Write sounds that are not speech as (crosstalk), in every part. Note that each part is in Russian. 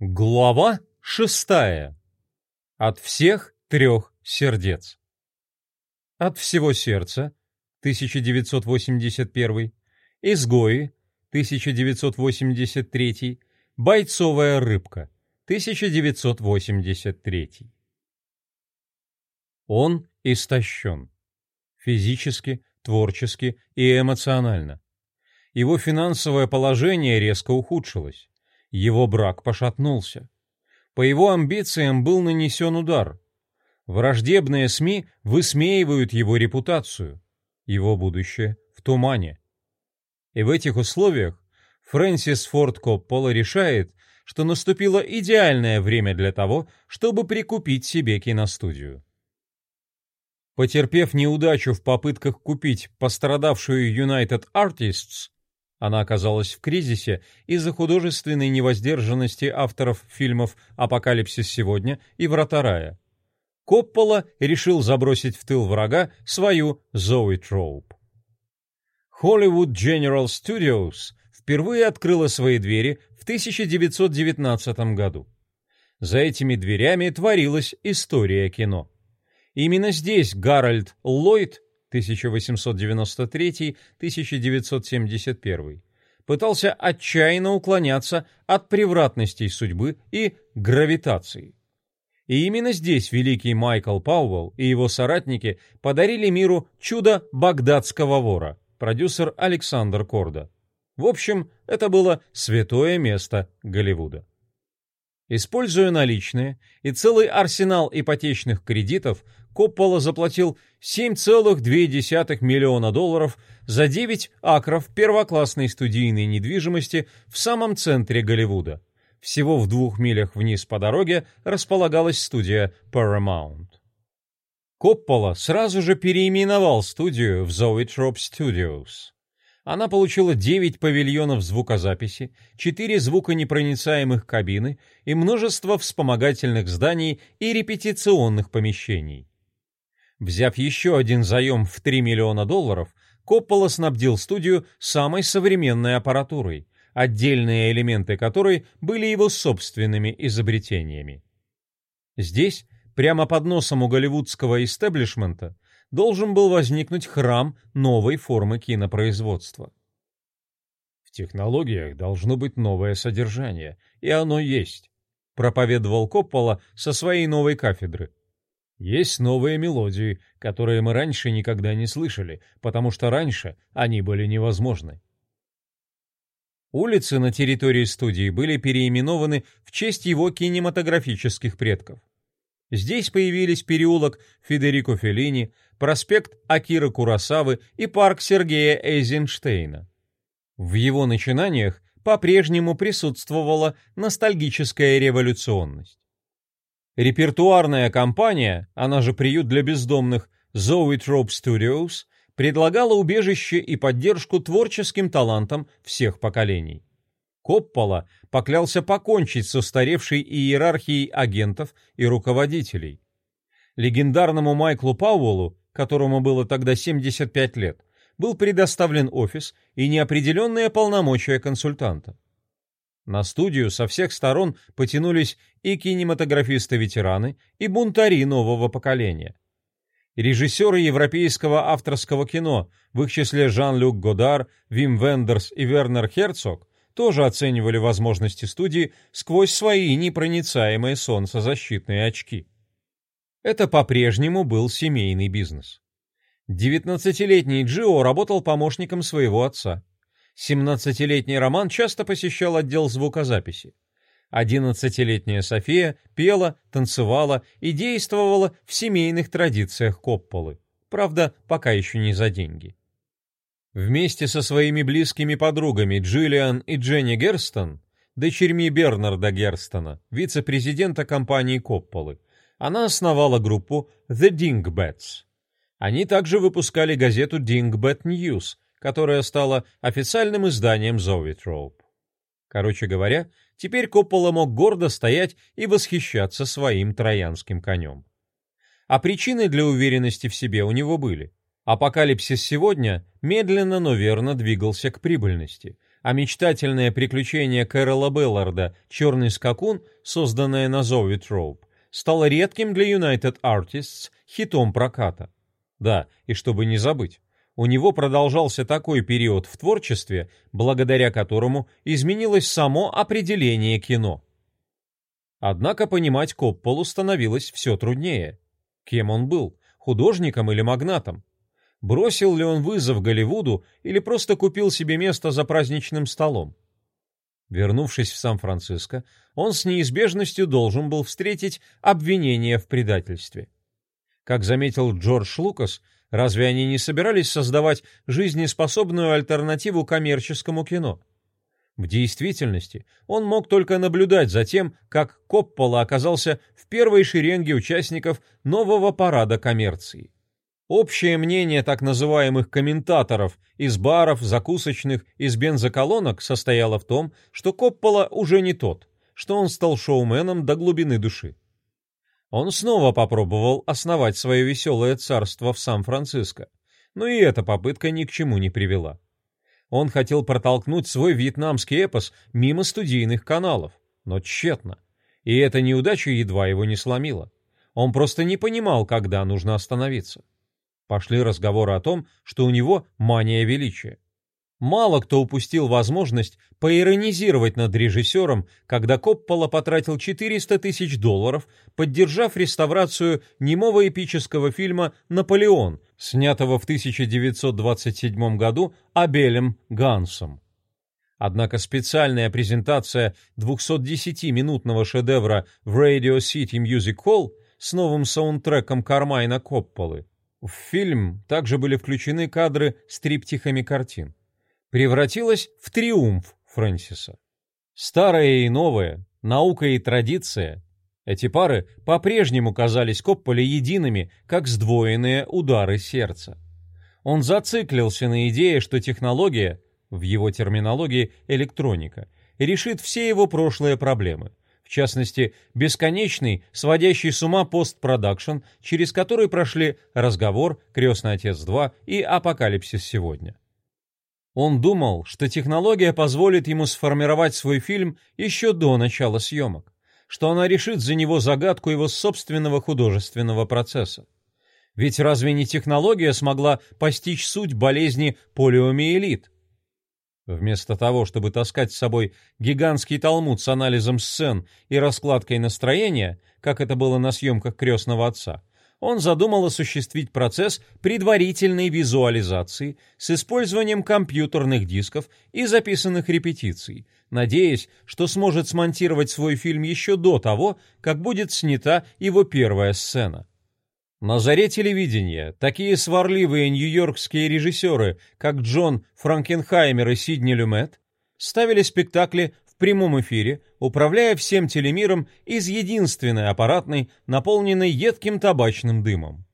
Глава шестая. От всех трех сердец. От всего сердца 1981, Изгои 1983, Бойцовая рыбка 1983. Он истощен. Физически, творчески и эмоционально. Его финансовое положение резко ухудшилось. Его брак пошатнулся. По его амбициям был нанесен удар. Враждебные СМИ высмеивают его репутацию. Его будущее в тумане. И в этих условиях Фрэнсис Форд Коппола решает, что наступило идеальное время для того, чтобы прикупить себе киностудию. Потерпев неудачу в попытках купить пострадавшую United Artists, она оказалась в кризисе из-за художественной невоздержанности авторов фильмов «Апокалипсис сегодня» и «Врата рая». Коппола решил забросить в тыл врага свою Зои Троуп. Hollywood General Studios впервые открыла свои двери в 1919 году. За этими дверями творилась история кино. Именно здесь Гарольд Ллойд 1893-1971, пытался отчаянно уклоняться от превратностей судьбы и гравитации. И именно здесь великий Майкл Пауэлл и его соратники подарили миру чудо багдадского вора, продюсер Александр Корда. В общем, это было святое место Голливуда. Используя наличные и целый арсенал ипотечных кредитов, Коппола заплатил 7,2 миллиона долларов за 9 акров первоклассной студийной недвижимости в самом центре Голливуда. Всего в двух милях вниз по дороге располагалась студия Paramount. Коппола сразу же переименовал студию в Zoetrope Studios. Она получила 9 павильонов звукозаписи, 4 звуконепроницаемых кабины и множество вспомогательных зданий и репетиционных помещений. Взяв еще один заем в 3 миллиона долларов, Коппола снабдил студию самой современной аппаратурой, отдельные элементы которой были его собственными изобретениями. Здесь, прямо под носом у голливудского истеблишмента, должен был возникнуть храм новой формы кинопроизводства. В технологиях должно быть новое содержание, и оно есть, проповедовал Коппола со своей новой кафедры. Есть новые мелодии, которые мы раньше никогда не слышали, потому что раньше они были невозможны. Улицы на территории студии были переименованы в честь его кинематографических предков. Здесь появились переулок Федерико Феллини, проспект Акира Курасавы и парк Сергея Эйзенштейна. В его начинаниях по-прежнему присутствовала ностальгическая революционность. Репертуарная компания, она же приют для бездомных, Zoetrope Studios, предлагала убежище и поддержку творческим талантам всех поколений. Коппола поклялся покончить с устаревшей иерархией агентов и руководителей. Легендарному Майклу Пауэллу, которому было тогда 75 лет, был предоставлен офис и неопределенные полномочия консультанта. На студию со всех сторон потянулись и кинематографисты-ветераны, и бунтари нового поколения. Режиссеры европейского авторского кино, в их числе Жан-Люк Годар, Вим Вендерс и Вернер Херцог, тоже оценивали возможности студии сквозь свои непроницаемые солнцезащитные очки. Это по-прежнему был семейный бизнес. Девятнадцатилетний Джио работал помощником своего отца. Семнадцатилетний Роман часто посещал отдел звукозаписи. Одиннадцатилетняя София пела, танцевала и действовала в семейных традициях Копполы. Правда, пока еще не за деньги. Вместе со своими близкими подругами Джиллиан и Дженни Герстон, дочерьми Бернарда Герстона, вице-президента компании Копполы, она основала группу The Dingbats. Они также выпускали газету Dingbat News, которая стала официальным изданием Zoetrope. Короче говоря, теперь Коппола мог гордо стоять и восхищаться своим троянским конем. А причины для уверенности в себе у него были. Апокалипсис сегодня медленно, но верно двигался к прибыльности, а мечтательное приключение Кэрола Белларда «Черный скакун», созданное на Zoet Rope, стало редким для United Artists хитом проката. Да, и чтобы не забыть, у него продолжался такой период в творчестве, благодаря которому изменилось само определение кино. Однако понимать Копполу становилось все труднее. Кем он был, художником или магнатом? Бросил ли он вызов Голливуду или просто купил себе место за праздничным столом? Вернувшись в Сан-Франциско, он с неизбежностью должен был встретить обвинение в предательстве. Как заметил Джордж Лукас, разве они не собирались создавать жизнеспособную альтернативу коммерческому кино? В действительности он мог только наблюдать за тем, как Коппола оказался в первой шеренге участников нового парада коммерции. Общее мнение так называемых комментаторов из баров, закусочных, из бензоколонок состояло в том, что Коппола уже не тот, что он стал шоуменом до глубины души. Он снова попробовал основать свое веселое царство в Сан-Франциско, но и эта попытка ни к чему не привела. Он хотел протолкнуть свой вьетнамский эпос мимо студийных каналов, но тщетно. И эта неудача едва его не сломила. Он просто не понимал, когда нужно остановиться. Пошли разговоры о том, что у него мания величия. Мало кто упустил возможность поиронизировать над режиссером, когда Коппола потратил 400 тысяч долларов, поддержав реставрацию немого эпического фильма «Наполеон», снятого в 1927 году Абелем Гансом. Однако специальная презентация 210-минутного шедевра в Radio City Music Hall с новым саундтреком Кармайна Копполы в фильм также были включены кадры с триптихами картин. Превратилась в триумф Фрэнсиса. Старое и новое, наука и традиция. Эти пары по-прежнему казались Копполе едиными, как сдвоенные удары сердца. Он зациклился на идее, что технология, в его терминологии электроника, решит все его прошлые проблемы – в частности, бесконечный, сводящий с ума постпродакшн, через который прошли «Разговор», «Крестный отец 2» и «Апокалипсис сегодня». Он думал, что технология позволит ему сформировать свой фильм еще до начала съемок, что она решит за него загадку его собственного художественного процесса. Ведь разве не технология смогла постичь суть болезни полиомиелит? Вместо того, чтобы таскать с собой гигантский талмуд с анализом сцен и раскладкой настроения, как это было на съемках «Крестного отца», он задумал осуществить процесс предварительной визуализации с использованием компьютерных дисков и записанных репетиций, надеясь, что сможет смонтировать свой фильм еще до того, как будет снята его первая сцена. На заре телевидения такие сварливые нью-йоркские режиссеры, как Джон Франкенхаймер и Сидни Люмет, ставили спектакли прямом эфире, управляя всем телемиром из единственной аппаратной, наполненной едким табачным дымом.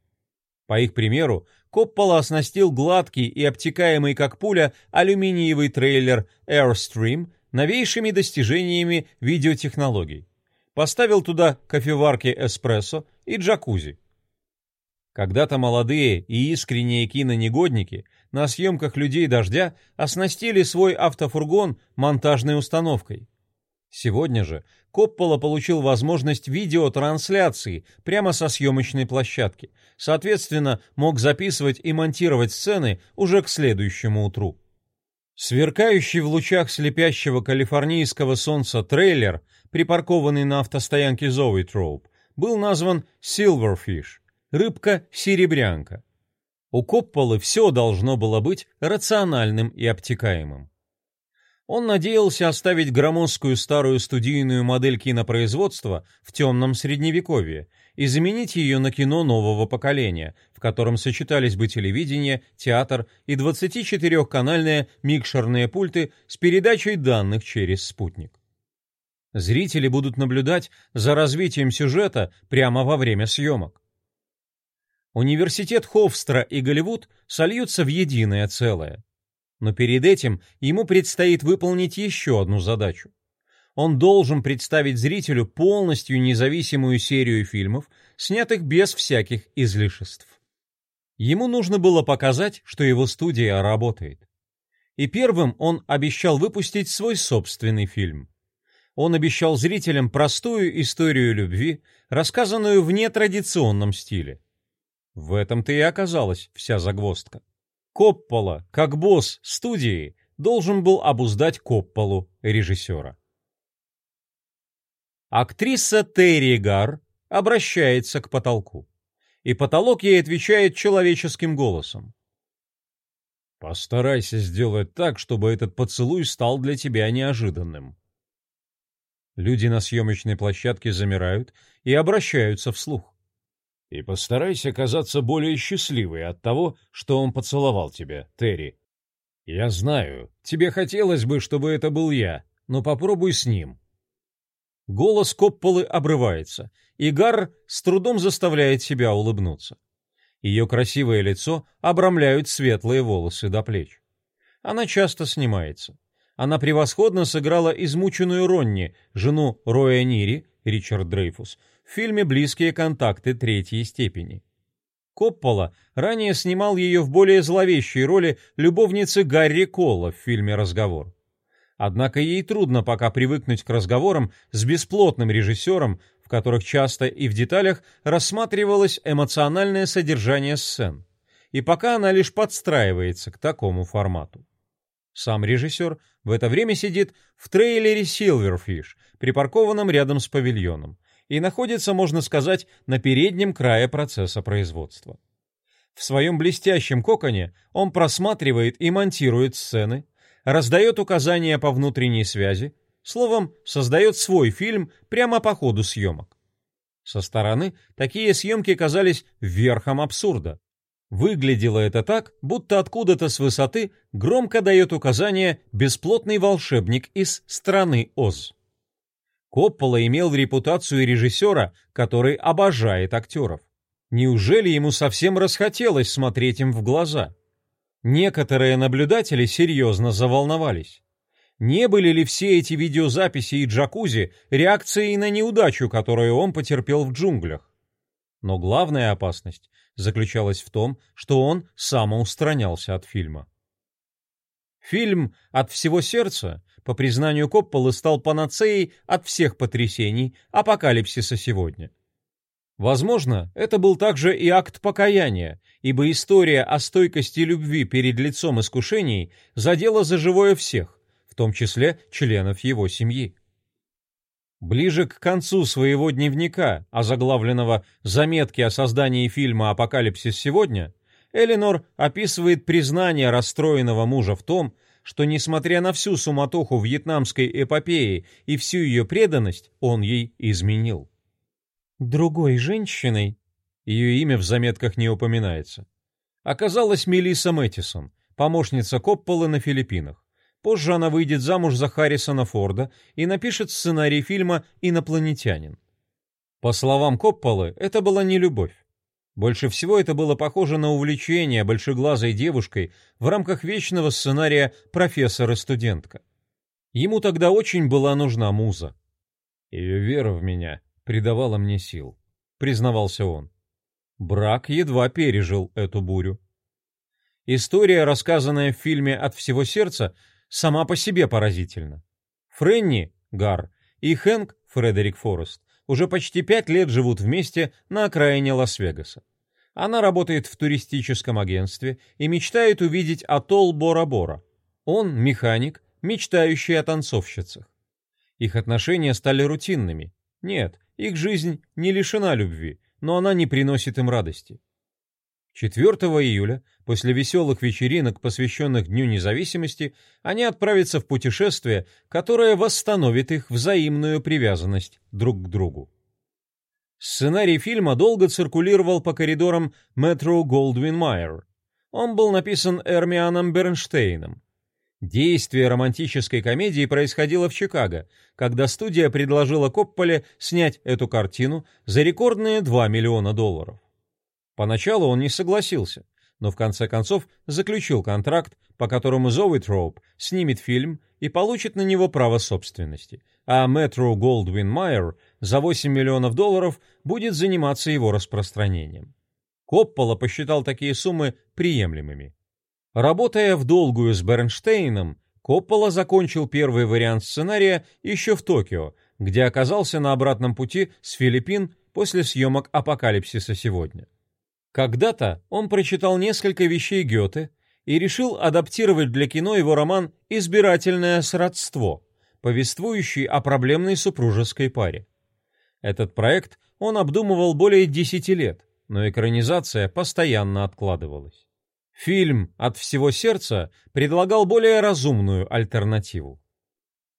По их примеру, Коппола оснастил гладкий и обтекаемый как пуля алюминиевый трейлер Airstream новейшими достижениями видеотехнологий. Поставил туда кофеварки эспрессо и джакузи. Когда-то молодые и искренние кинонегодники на съемках «Людей дождя» оснастили свой автофургон монтажной установкой. Сегодня же Коппола получил возможность видеотрансляции прямо со съемочной площадки, соответственно, мог записывать и монтировать сцены уже к следующему утру. Сверкающий в лучах слепящего калифорнийского солнца трейлер, припаркованный на автостоянке Зоуитроуп, был назван «Silverfish», рыбка-серебрянка. У Копполы все должно было быть рациональным и обтекаемым. Он надеялся оставить громоздкую старую студийную модель кинопроизводства в темном средневековье и заменить ее на кино нового поколения, в котором сочетались бы телевидение, театр и 24-канальные микшерные пульты с передачей данных через спутник. Зрители будут наблюдать за развитием сюжета прямо во время съемок. Университет Хофстра и Голливуд сольются в единое целое. Но перед этим ему предстоит выполнить еще одну задачу. Он должен представить зрителю полностью независимую серию фильмов, снятых без всяких излишеств. Ему нужно было показать, что его студия работает. И первым он обещал выпустить свой собственный фильм. Он обещал зрителям простую историю любви, рассказанную в нетрадиционном стиле. В этом-то и оказалась вся загвоздка. Коппола, как босс студии, должен был обуздать Копполу, режиссера. Актриса Терри Гар обращается к потолку, и потолок ей отвечает человеческим голосом. «Постарайся сделать так, чтобы этот поцелуй стал для тебя неожиданным». Люди на съемочной площадке замирают и обращаются вслух. И постарайся казаться более счастливой от того, что он поцеловал тебя, Терри. Я знаю, тебе хотелось бы, чтобы это был я, но попробуй с ним. Голос Копполы обрывается, и Гар с трудом заставляет себя улыбнуться. Ее красивое лицо обрамляют светлые волосы до плеч. Она часто снимается. Она превосходно сыграла измученную Ронни, жену Роя Нири, Ричард Дрейфус, фильме «Близкие контакты третьей степени». Коппола ранее снимал ее в более зловещей роли любовницы Гарри Колла в фильме «Разговор». Однако ей трудно пока привыкнуть к разговорам с бесплотным режиссером, в которых часто и в деталях рассматривалось эмоциональное содержание сцен. И пока она лишь подстраивается к такому формату. Сам режиссер в это время сидит в трейлере Silverfish, припаркованном рядом с павильоном, и находится, можно сказать, на переднем крае процесса производства. В своем блестящем коконе он просматривает и монтирует сцены, раздает указания по внутренней связи, словом, создает свой фильм прямо по ходу съемок. Со стороны такие съемки казались верхом абсурда. Выглядело это так, будто откуда-то с высоты громко дает указания бесплотный волшебник из страны Оз. Коппола имел репутацию режиссера, который обожает актеров. Неужели ему совсем расхотелось смотреть им в глаза? Некоторые наблюдатели серьезно заволновались. Не были ли все эти видеозаписи и джакузи реакцией на неудачу, которую он потерпел в джунглях? Но главная опасность заключалась в том, что он самоустранялся от фильма. Фильм «От всего сердца» по признанию Копполы стал панацеей от всех потрясений апокалипсиса сегодня. Возможно, это был также и акт покаяния, ибо история о стойкости любви перед лицом искушений задела за живое всех, в том числе членов его семьи. Ближе к концу своего дневника, озаглавленного «Заметки о создании фильма «Апокалипсис сегодня», Эленор описывает признание расстроенного мужа в том, что, несмотря на всю суматоху вьетнамской эпопеи и всю ее преданность, он ей изменил. Другой женщиной, ее имя в заметках не упоминается, оказалась Мелисса Мэттисон, помощница Копполы на Филиппинах. Позже она выйдет замуж за Харрисона Форда и напишет сценарий фильма «Инопланетянин». По словам Копполы, это была не любовь. Больше всего это было похоже на увлечение большеглазой девушкой в рамках вечного сценария «Профессор и студентка». Ему тогда очень была нужна муза. «Ее вера в меня придавала мне сил», — признавался он. Брак едва пережил эту бурю. История, рассказанная в фильме «От всего сердца», сама по себе поразительна. Френни, Гар, и Хэнк, Фредерик Форест, уже почти пять лет живут вместе на окраине Лас-Вегаса. Она работает в туристическом агентстве и мечтает увидеть атолл Бора-Бора. Он механик, мечтающий о танцовщицах. Их отношения стали рутинными. Нет, их жизнь не лишена любви, но она не приносит им радости. 4 июля, после веселых вечеринок, посвященных Дню независимости, они отправятся в путешествие, которое восстановит их взаимную привязанность друг к другу. Сценарий фильма долго циркулировал по коридорам Goldwyn Mayer. Он был написан Эрмианом Бернштейном. Действие романтической комедии происходило в Чикаго, когда студия предложила Копполе снять эту картину за рекордные 2 миллиона долларов. Поначалу он не согласился, но в конце концов заключил контракт, по которому Зоуитроуп снимет фильм и получит на него право собственности, а Metro Goldwyn Mayer за 8 миллионов долларов будет заниматься его распространением. Коппола посчитал такие суммы приемлемыми. Работая в долгую с Бернштейном, Коппола закончил первый вариант сценария еще в Токио, где оказался на обратном пути с Филиппин после съемок «Апокалипсиса сегодня». Когда-то он прочитал несколько вещей Гёте и решил адаптировать для кино его роман «Избирательное сродство», повествующий о проблемной супружеской паре. Этот проект он обдумывал более десяти лет, но экранизация постоянно откладывалась. Фильм «От всего сердца» предлагал более разумную альтернативу.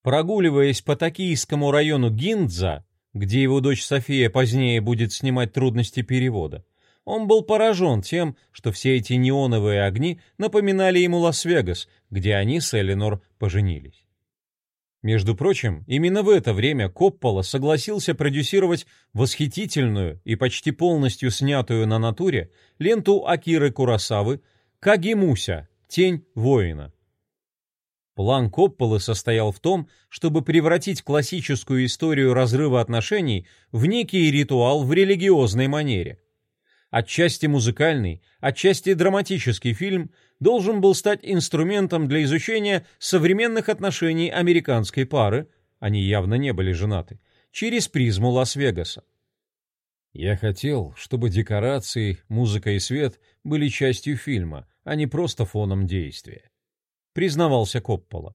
Прогуливаясь по токийскому району Гиндза, где его дочь София позднее будет снимать трудности перевода, он был поражен тем, что все эти неоновые огни напоминали ему Лас-Вегас, где они с Эленор поженились. Между прочим, именно в это время Коппола согласился продюсировать восхитительную и почти полностью снятую на натуре ленту Акиры Курасавы Кагимуся «Тень воина». План Копполы состоял в том, чтобы превратить классическую историю разрыва отношений в некий ритуал в религиозной манере. Отчасти музыкальный, отчасти драматический фильм должен был стать инструментом для изучения современных отношений американской пары, они явно не были женаты, через призму Лас-Вегаса. Я хотел, чтобы декорации, музыка и свет были частью фильма, а не просто фоном действия. Признавался Коппола.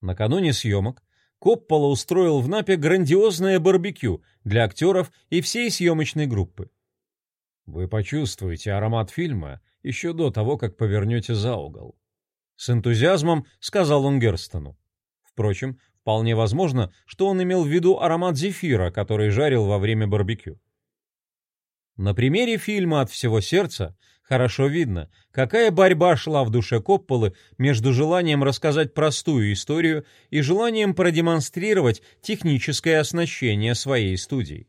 Накануне съемок Коппола устроил в Напе грандиозное барбекю для актеров и всей съемочной группы. Вы почувствуете аромат фильма еще до того, как повернете за угол. С энтузиазмом сказал он Герстону. Впрочем, вполне возможно, что он имел в виду аромат зефира, который жарил во время барбекю. На примере фильма «От всего сердца» хорошо видно, какая борьба шла в душе Копполы между желанием рассказать простую историю и желанием продемонстрировать техническое оснащение своей студии.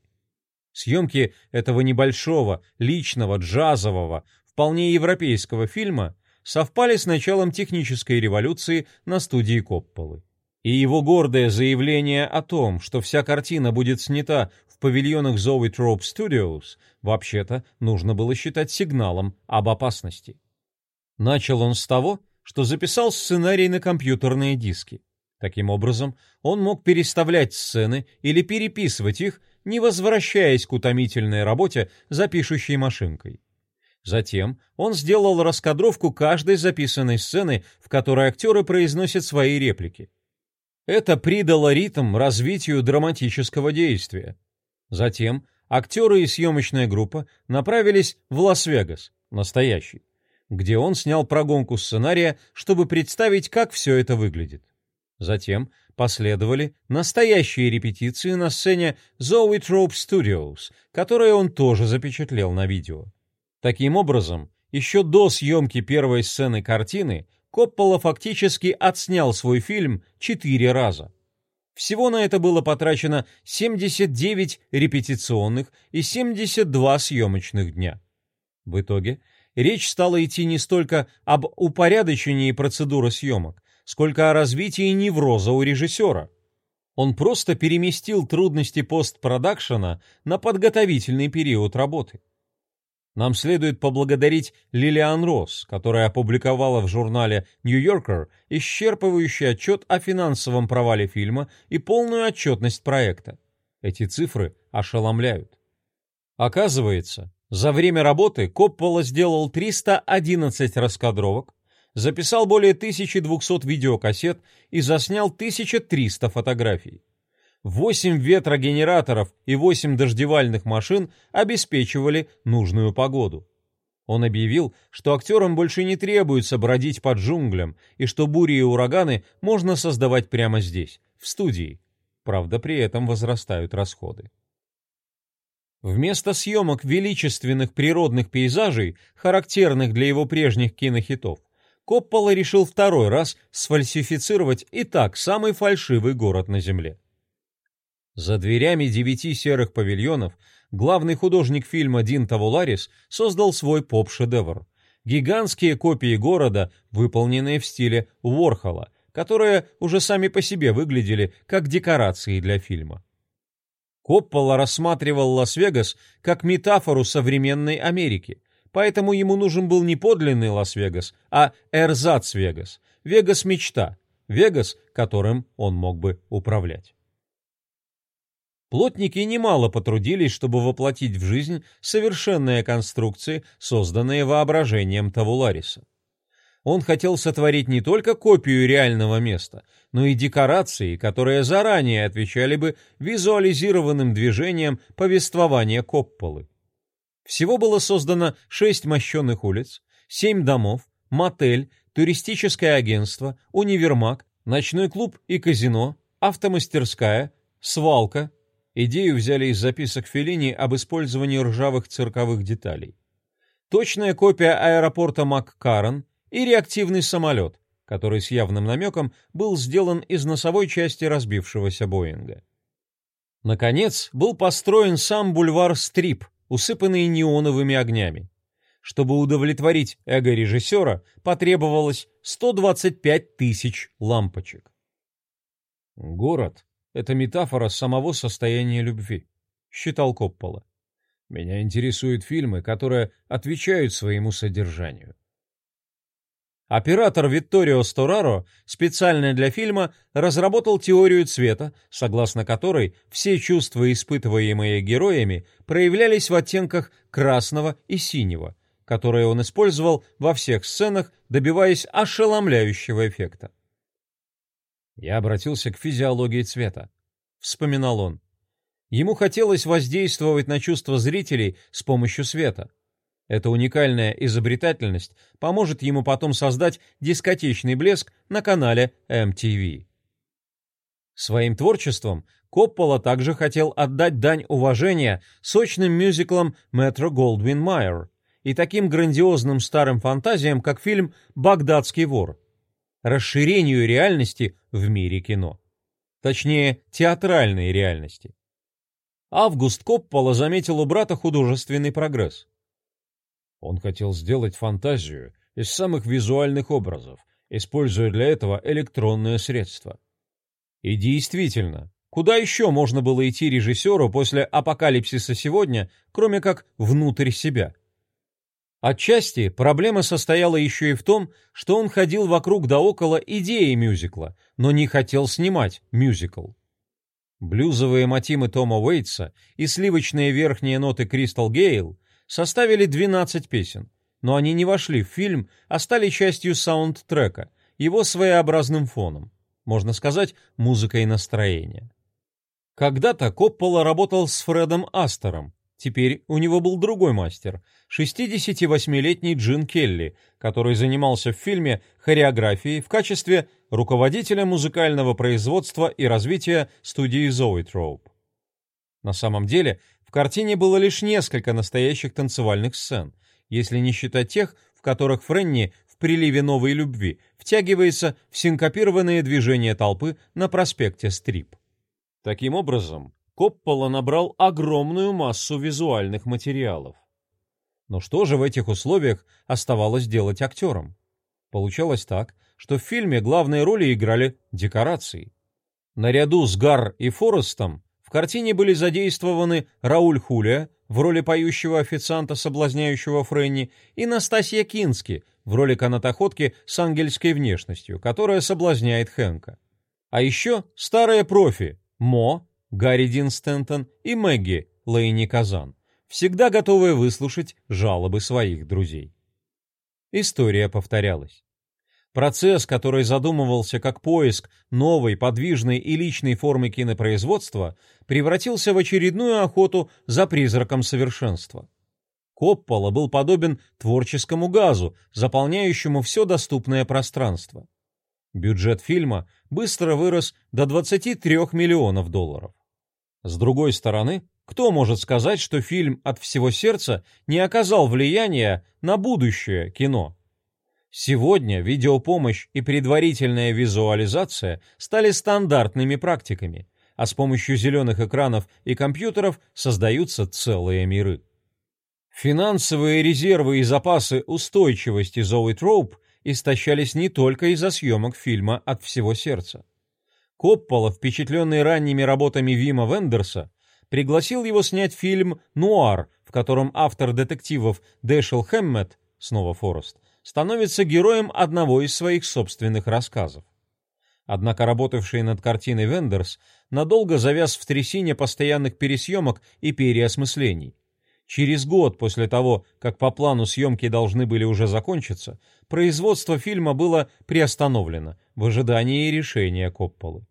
Съемки этого небольшого, личного, джазового, вполне европейского фильма совпали с началом технической революции на студии Копполы. И его гордое заявление о том, что вся картина будет снята в павильонах Zoetrope Studios, вообще-то нужно было считать сигналом об опасности. Начал он с того, что записал сценарий на компьютерные диски. Таким образом, он мог переставлять сцены или переписывать их, не возвращаясь к утомительной работе за пишущей машинкой. Затем он сделал раскадровку каждой записанной сцены, в которой актеры произносят свои реплики. Это придало ритм развитию драматического действия. Затем актеры и съемочная группа направились в Лас-Вегас, настоящий, где он снял прогонку сценария, чтобы представить, как все это выглядит. Затем последовали настоящие репетиции на сцене Zoetrope Studios, которые он тоже запечатлел на видео. Таким образом, еще до съемки первой сцены картины Коппола фактически отснял свой фильм четыре раза. Всего на это было потрачено 79 репетиционных и 72 съемочных дня. В итоге речь стала идти не столько об упорядочении процедуры съемок, сколько о развитии невроза у режиссера. Он просто переместил трудности постпродакшена на подготовительный период работы. Нам следует поблагодарить Лилиан Росс, которая опубликовала в журнале New Yorker исчерпывающий отчет о финансовом провале фильма и полную отчетность проекта. Эти цифры ошеломляют. Оказывается, за время работы Коппола сделал 311 раскадровок, записал более 1200 видеокассет и заснял 1300 фотографий. Восемь ветрогенераторов и восемь дождевальных машин обеспечивали нужную погоду. Он объявил, что актерам больше не требуется бродить под джунглям и что бури и ураганы можно создавать прямо здесь, в студии. Правда, при этом возрастают расходы. Вместо съемок величественных природных пейзажей, характерных для его прежних кинохитов, Коппола решил второй раз сфальсифицировать и так самый фальшивый город на Земле. За дверями девяти серых павильонов главный художник фильма Дин Тавуларис создал свой поп-шедевр. Гигантские копии города, выполненные в стиле Уорхола, которые уже сами по себе выглядели как декорации для фильма. Коппола рассматривал Лас-Вегас как метафору современной Америки, поэтому ему нужен был не подлинный Лас-Вегас, а эрзац-Вегас, Вегас-мечта, Вегас, которым он мог бы управлять. Плотники немало потрудились, чтобы воплотить в жизнь совершенные конструкции, созданные воображением Тавулариса. Он хотел сотворить не только копию реального места, но и декорации, которые заранее отвечали бы визуализированным движениям повествования Копполы. Всего было создано шесть мощенных улиц, семь домов, мотель, туристическое агентство, универмаг, ночной клуб и казино, автомастерская, свалка. Идею взяли из записок Феллини об использовании ржавых цирковых деталей. Точная копия аэропорта Маккарон и реактивный самолет, который с явным намеком был сделан из носовой части разбившегося Боинга. Наконец, был построен сам бульвар Стрип, усыпанный неоновыми огнями. Чтобы удовлетворить эго режиссера, потребовалось 125 тысяч лампочек. «Город — это метафора самого состояния любви», — считал Коппола. «Меня интересуют фильмы, которые отвечают своему содержанию. Оператор Витторио Стораро специально для фильма разработал теорию цвета, согласно которой все чувства, испытываемые героями, проявлялись в оттенках красного и синего, которые он использовал во всех сценах, добиваясь ошеломляющего эффекта. «Я обратился к физиологии цвета», — вспоминал он. Ему хотелось воздействовать на чувства зрителей с помощью света. Эта уникальная изобретательность поможет ему потом создать дискотечный блеск на канале MTV. Своим творчеством Коппола также хотел отдать дань уважения сочным мюзиклам Метро Голдвин Майер и таким грандиозным старым фантазиям, как фильм «Багдадский вор», расширению реальности в мире кино. Точнее, театральной реальности. Август Коппола заметил у брата художественный прогресс. Он хотел сделать фантазию из самых визуальных образов, используя для этого электронное средство. И действительно, куда еще можно было идти режиссеру после апокалипсиса сегодня, кроме как внутрь себя? Отчасти проблема состояла еще и в том, что он ходил вокруг да около идеи мюзикла, но не хотел снимать мюзикл. Блюзовые мотивы Тома Уэйтса и сливочные верхние ноты Кристал Гейл составили 12 песен, но они не вошли в фильм, а стали частью саундтрека, его своеобразным фоном, можно сказать, музыкой настроения. Когда-то Коппола работал с Фредом Астером, теперь у него был другой мастер, 68-летний Джин Келли, который занимался в фильме хореографией в качестве руководителя музыкального производства и развития студии Zoetrope. На самом деле, в картине было лишь несколько настоящих танцевальных сцен, если не считать тех, в которых Френни в приливе новой любви втягивается в синкопированные движения толпы на проспекте Стрип. Таким образом, Коппола набрал огромную массу визуальных материалов. Но что же в этих условиях оставалось делать актерам? Получалось так, что в фильме главные роли играли декорации. Наряду с Гар и Форестом в картине были задействованы Рауль Хулия в роли поющего официанта, соблазняющего Френни, и Настасья Кински в роли канатоходки с ангельской внешностью, которая соблазняет Хэнка. А еще старые профи Мо, Гарри Дин Стентон и Мэгги Лейни Казан, всегда готовые выслушать жалобы своих друзей. История повторялась. Процесс, который задумывался как поиск новой, подвижной и личной формы кинопроизводства, превратился в очередную охоту за призраком совершенства. Коппола был подобен творческому газу, заполняющему все доступное пространство. Бюджет фильма быстро вырос до 23 миллионов долларов. С другой стороны, кто может сказать, что фильм «От всего сердца» не оказал влияния на будущее кино? Сегодня видеопомощь и предварительная визуализация стали стандартными практиками, а с помощью зеленых экранов и компьютеров создаются целые миры. Финансовые резервы и запасы устойчивости Зои Троуп истощались не только из-за съемок фильма «От всего сердца». Коппола, впечатленный ранними работами Вима Вендерса, пригласил его снять фильм «Нуар», в котором автор детективов Дэшел Хэммет, снова Форест, становится героем одного из своих собственных рассказов. Однако работавший над картиной Вендерс надолго завяз в трясине постоянных пересъемок и переосмыслений. Через год после того, как по плану съемки должны были уже закончиться, производство фильма было приостановлено в ожидании решения Копполы.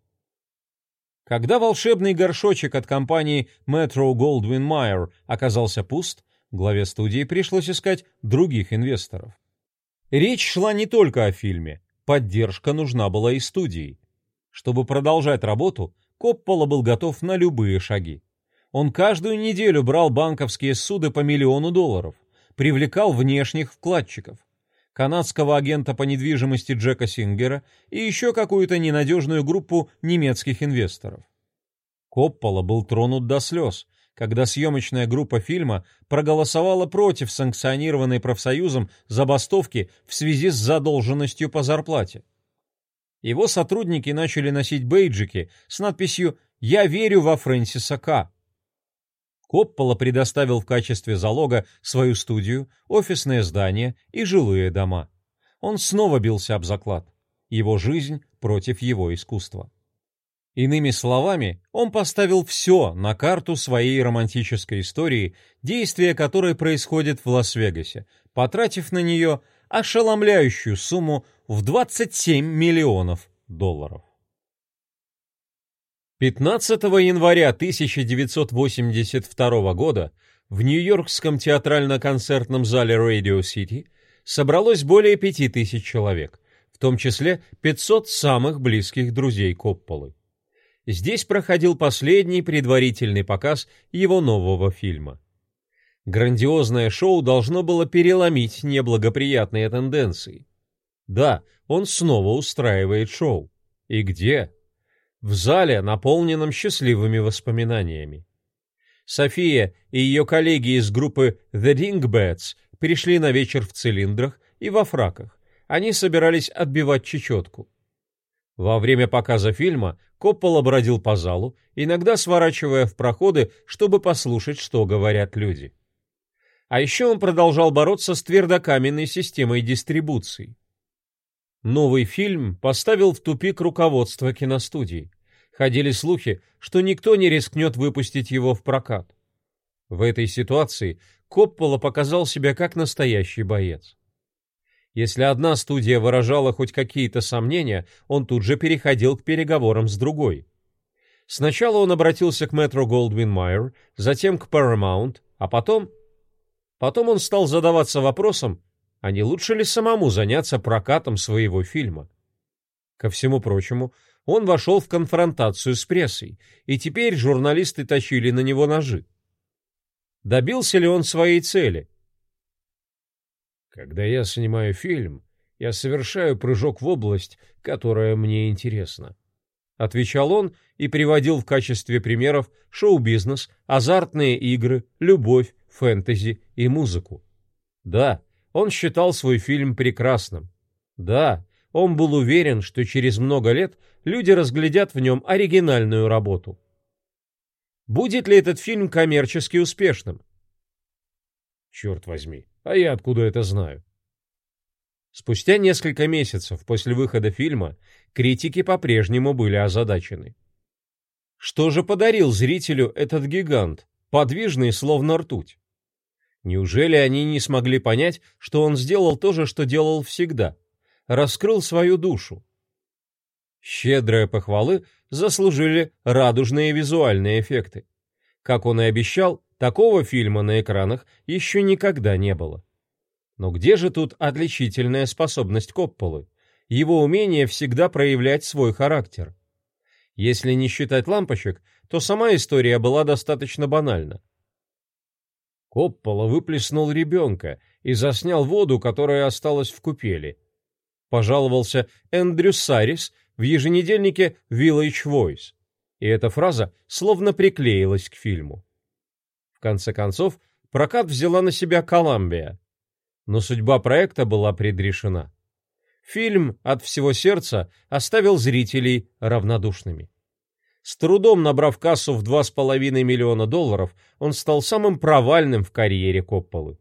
Когда волшебный горшочек от компании Metro Goldwyn Mayer оказался пуст, главе студии пришлось искать других инвесторов. Речь шла не только о фильме, поддержка нужна была и студии. Чтобы продолжать работу, Коппола был готов на любые шаги. Он каждую неделю брал банковские суды по миллиону долларов, привлекал внешних вкладчиков, канадского агента по недвижимости Джека Сингера и еще какую-то ненадежную группу немецких инвесторов. Коппола был тронут до слез, когда съемочная группа фильма проголосовала против санкционированной профсоюзом забастовки в связи с задолженностью по зарплате. Его сотрудники начали носить бейджики с надписью «Я верю во Фрэнсиса К». Коппола предоставил в качестве залога свою студию, офисное здание и жилые дома. Он снова бился об заклад. Его жизнь против его искусства. Иными словами, он поставил все на карту своей романтической истории, действие которой происходит в Лас-Вегасе, потратив на нее ошеломляющую сумму в 27 миллионов долларов. 15 января 1982 года в Нью-Йоркском театрально-концертном зале Radio City собралось более 5000 человек, в том числе 500 самых близких друзей Копполы. Здесь проходил последний предварительный показ его нового фильма. Грандиозное шоу должно было переломить неблагоприятные тенденции. Да, он снова устраивает шоу. И где? В зале, наполненном счастливыми воспоминаниями. София и ее коллеги из группы The Dingbats пришли на вечер в цилиндрах и во фраках. Они собирались отбивать чечетку. Во время показа фильма Коппола бродил по залу, иногда сворачивая в проходы, чтобы послушать, что говорят люди. А еще он продолжал бороться с твердокаменной системой дистрибуции. Новый фильм поставил в тупик руководство киностудии. Ходили слухи, что никто не рискнет выпустить его в прокат. В этой ситуации Коппола показал себя как настоящий боец. Если одна студия выражала хоть какие-то сомнения, он тут же переходил к переговорам с другой. Сначала он обратился к Metro Goldwyn Mayer, затем к Paramount, а потом... Потом он стал задаваться вопросом, а не лучше ли самому заняться прокатом своего фильма. Ко всему прочему, он вошел в конфронтацию с прессой, и теперь журналисты тащили на него ножи. Добился ли он своей цели? Когда я снимаю фильм, я совершаю прыжок в область, которая мне интересна. Отвечал он и приводил в качестве примеров шоу-бизнес, азартные игры, любовь, фэнтези и музыку. Да, он считал свой фильм прекрасным. Да, он был уверен, что через много лет люди разглядят в нем оригинальную работу. Будет ли этот фильм коммерчески успешным? Черт возьми, а я откуда это знаю? Спустя несколько месяцев после выхода фильма критики по-прежнему были озадачены. Что же подарил зрителю этот гигант, подвижный словно ртуть? Неужели они не смогли понять, что он сделал то же, что делал всегда? Раскрыл свою душу. Щедрые похвалы заслужили радужные визуальные эффекты. Как он и обещал, Такого фильма на экранах еще никогда не было. Но где же тут отличительная способность Копполы? Его умение всегда проявлять свой характер. Если не считать лампочек, то сама история была достаточно банальна. Коппола выплеснул ребенка и заснял воду, которая осталась в купели. Пожаловался Эндрю Сарис в еженедельнике Village Voice. И эта фраза словно приклеилась к фильму. В конце концов, прокат взяла на себя Коламбия. Но судьба проекта была предрешена. Фильм от всего сердца оставил зрителей равнодушными. С трудом набрав кассу в 2,5 миллиона долларов, он стал самым провальным в карьере Копполы.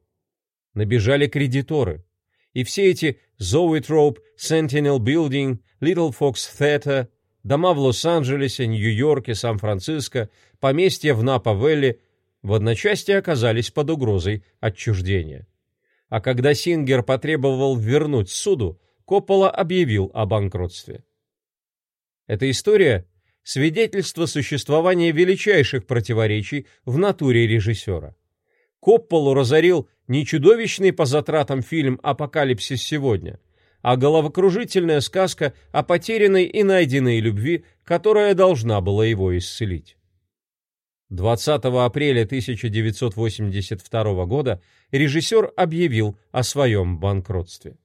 Набежали кредиторы. И все эти Zoetrope, Sentinel Building, Little Fox Theater, дома в Лос-Анджелесе, Нью-Йорке, Сан-Франциско, поместья в Напа-Вэлли в одночасье оказались под угрозой отчуждения. А когда Сингер потребовал вернуть суду, Коппола объявил о банкротстве. Эта история – свидетельство существования величайших противоречий в натуре режиссера. Копполу разорил не чудовищный по затратам фильм «Апокалипсис сегодня», а головокружительная сказка о потерянной и найденной любви, которая должна была его исцелить. 20 апреля 1982 года режиссер объявил о своем банкротстве.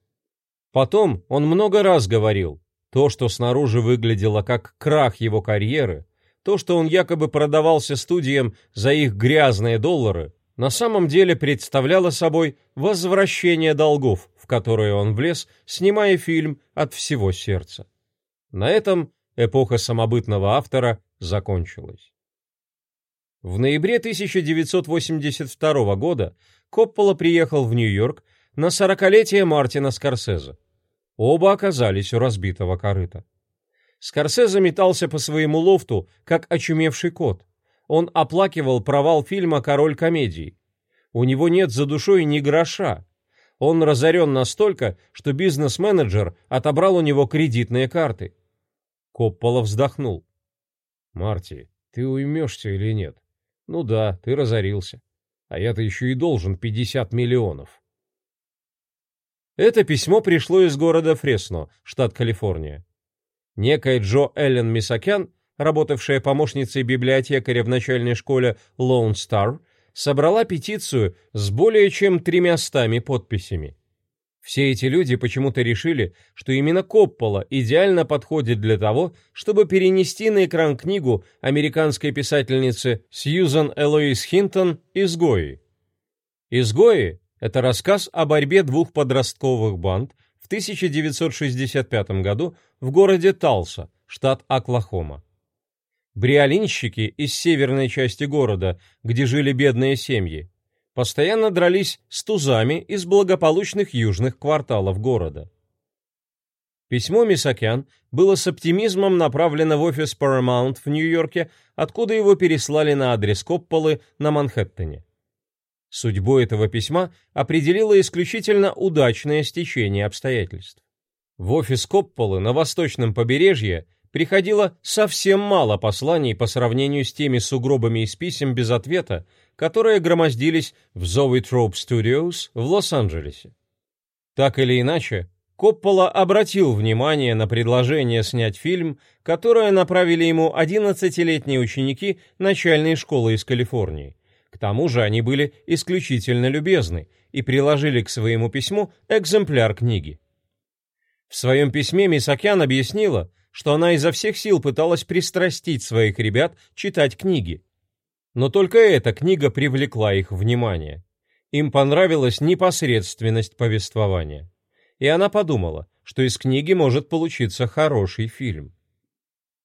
Потом он много раз говорил, то, что снаружи выглядело как крах его карьеры, то, что он якобы продавался студиям за их грязные доллары, на самом деле представляло собой возвращение долгов, в которые он влез, снимая фильм от всего сердца. На этом эпоха самобытного автора закончилась. В ноябре 1982 года Коппола приехал в Нью-Йорк на сорокалетие Мартина Скорсезе. Оба оказались у разбитого корыта. Скорсезе метался по своему лофту, как очумевший кот. Он оплакивал провал фильма «Король комедий». У него нет за душой ни гроша. Он разорен настолько, что бизнес-менеджер отобрал у него кредитные карты. Коппола вздохнул. «Марти, ты уймешься или нет?» Ну да, ты разорился. А я-то еще и должен 50 миллионов. Это письмо пришло из города Фресно, штат Калифорния. Некая Джо Эллен Мисакян, работавшая помощницей библиотекаря в начальной школе Lone Star, собрала петицию с более чем тремястами подписями. Все эти люди почему-то решили, что именно Коппола идеально подходит для того, чтобы перенести на экран книгу американской писательницы Сьюзан Элоиз Хинтон «Изгои». «Изгои» — это рассказ о борьбе двух подростковых банд в 1965 году в городе Талса, штат Оклахома. Бриолинщики из северной части города, где жили бедные семьи, постоянно дрались с тузами из благополучных южных кварталов города. Письмо Мисакян было с оптимизмом направлено в офис Paramount в Нью-Йорке, откуда его переслали на адрес Копполы на Манхэттене. Судьбу этого письма определило исключительно удачное стечение обстоятельств. В офис Копполы на восточном побережье приходило совсем мало посланий по сравнению с теми сугробами из писем без ответа, которые громоздились в Zoetrope Studios в Лос-Анджелесе. Так или иначе, Коппола обратил внимание на предложение снять фильм, которое направили ему 11-летние ученики начальной школы из Калифорнии. К тому же они были исключительно любезны и приложили к своему письму экземпляр книги. В своем письме Мисакян объяснила, что она изо всех сил пыталась пристрастить своих ребят читать книги. Но только эта книга привлекла их внимание. Им понравилась непосредственность повествования. И она подумала, что из книги может получиться хороший фильм.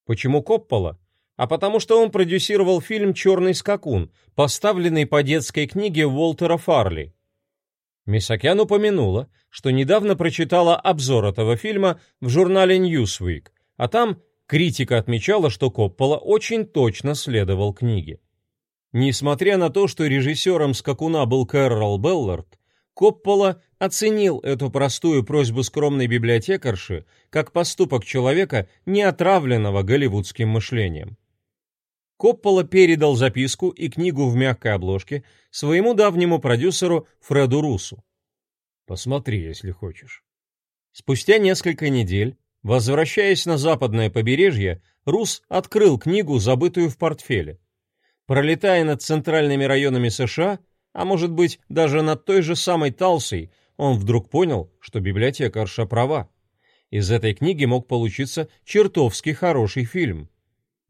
Почему Коппола? А потому что он продюсировал фильм «Черный скакун», поставленный по детской книге Уолтера Фарли. Мисакян упомянула, что недавно прочитала обзор этого фильма в журнале Newsweek, а там критика отмечала, что Коппола очень точно следовал книге. Несмотря на то, что режиссером «Скакуна» был Кэррол Беллард, Коппола оценил эту простую просьбу скромной библиотекарши как поступок человека, не отравленного голливудским мышлением. Коппола передал записку и книгу в мягкой обложке своему давнему продюсеру Фреду Русу. «Посмотри, если хочешь». Спустя несколько недель Возвращаясь на западное побережье, Рус открыл книгу, забытую в портфеле. Пролетая над центральными районами США, а может быть даже над той же самой Талсой, он вдруг понял, что библиотекарша права. Из этой книги мог получиться чертовски хороший фильм.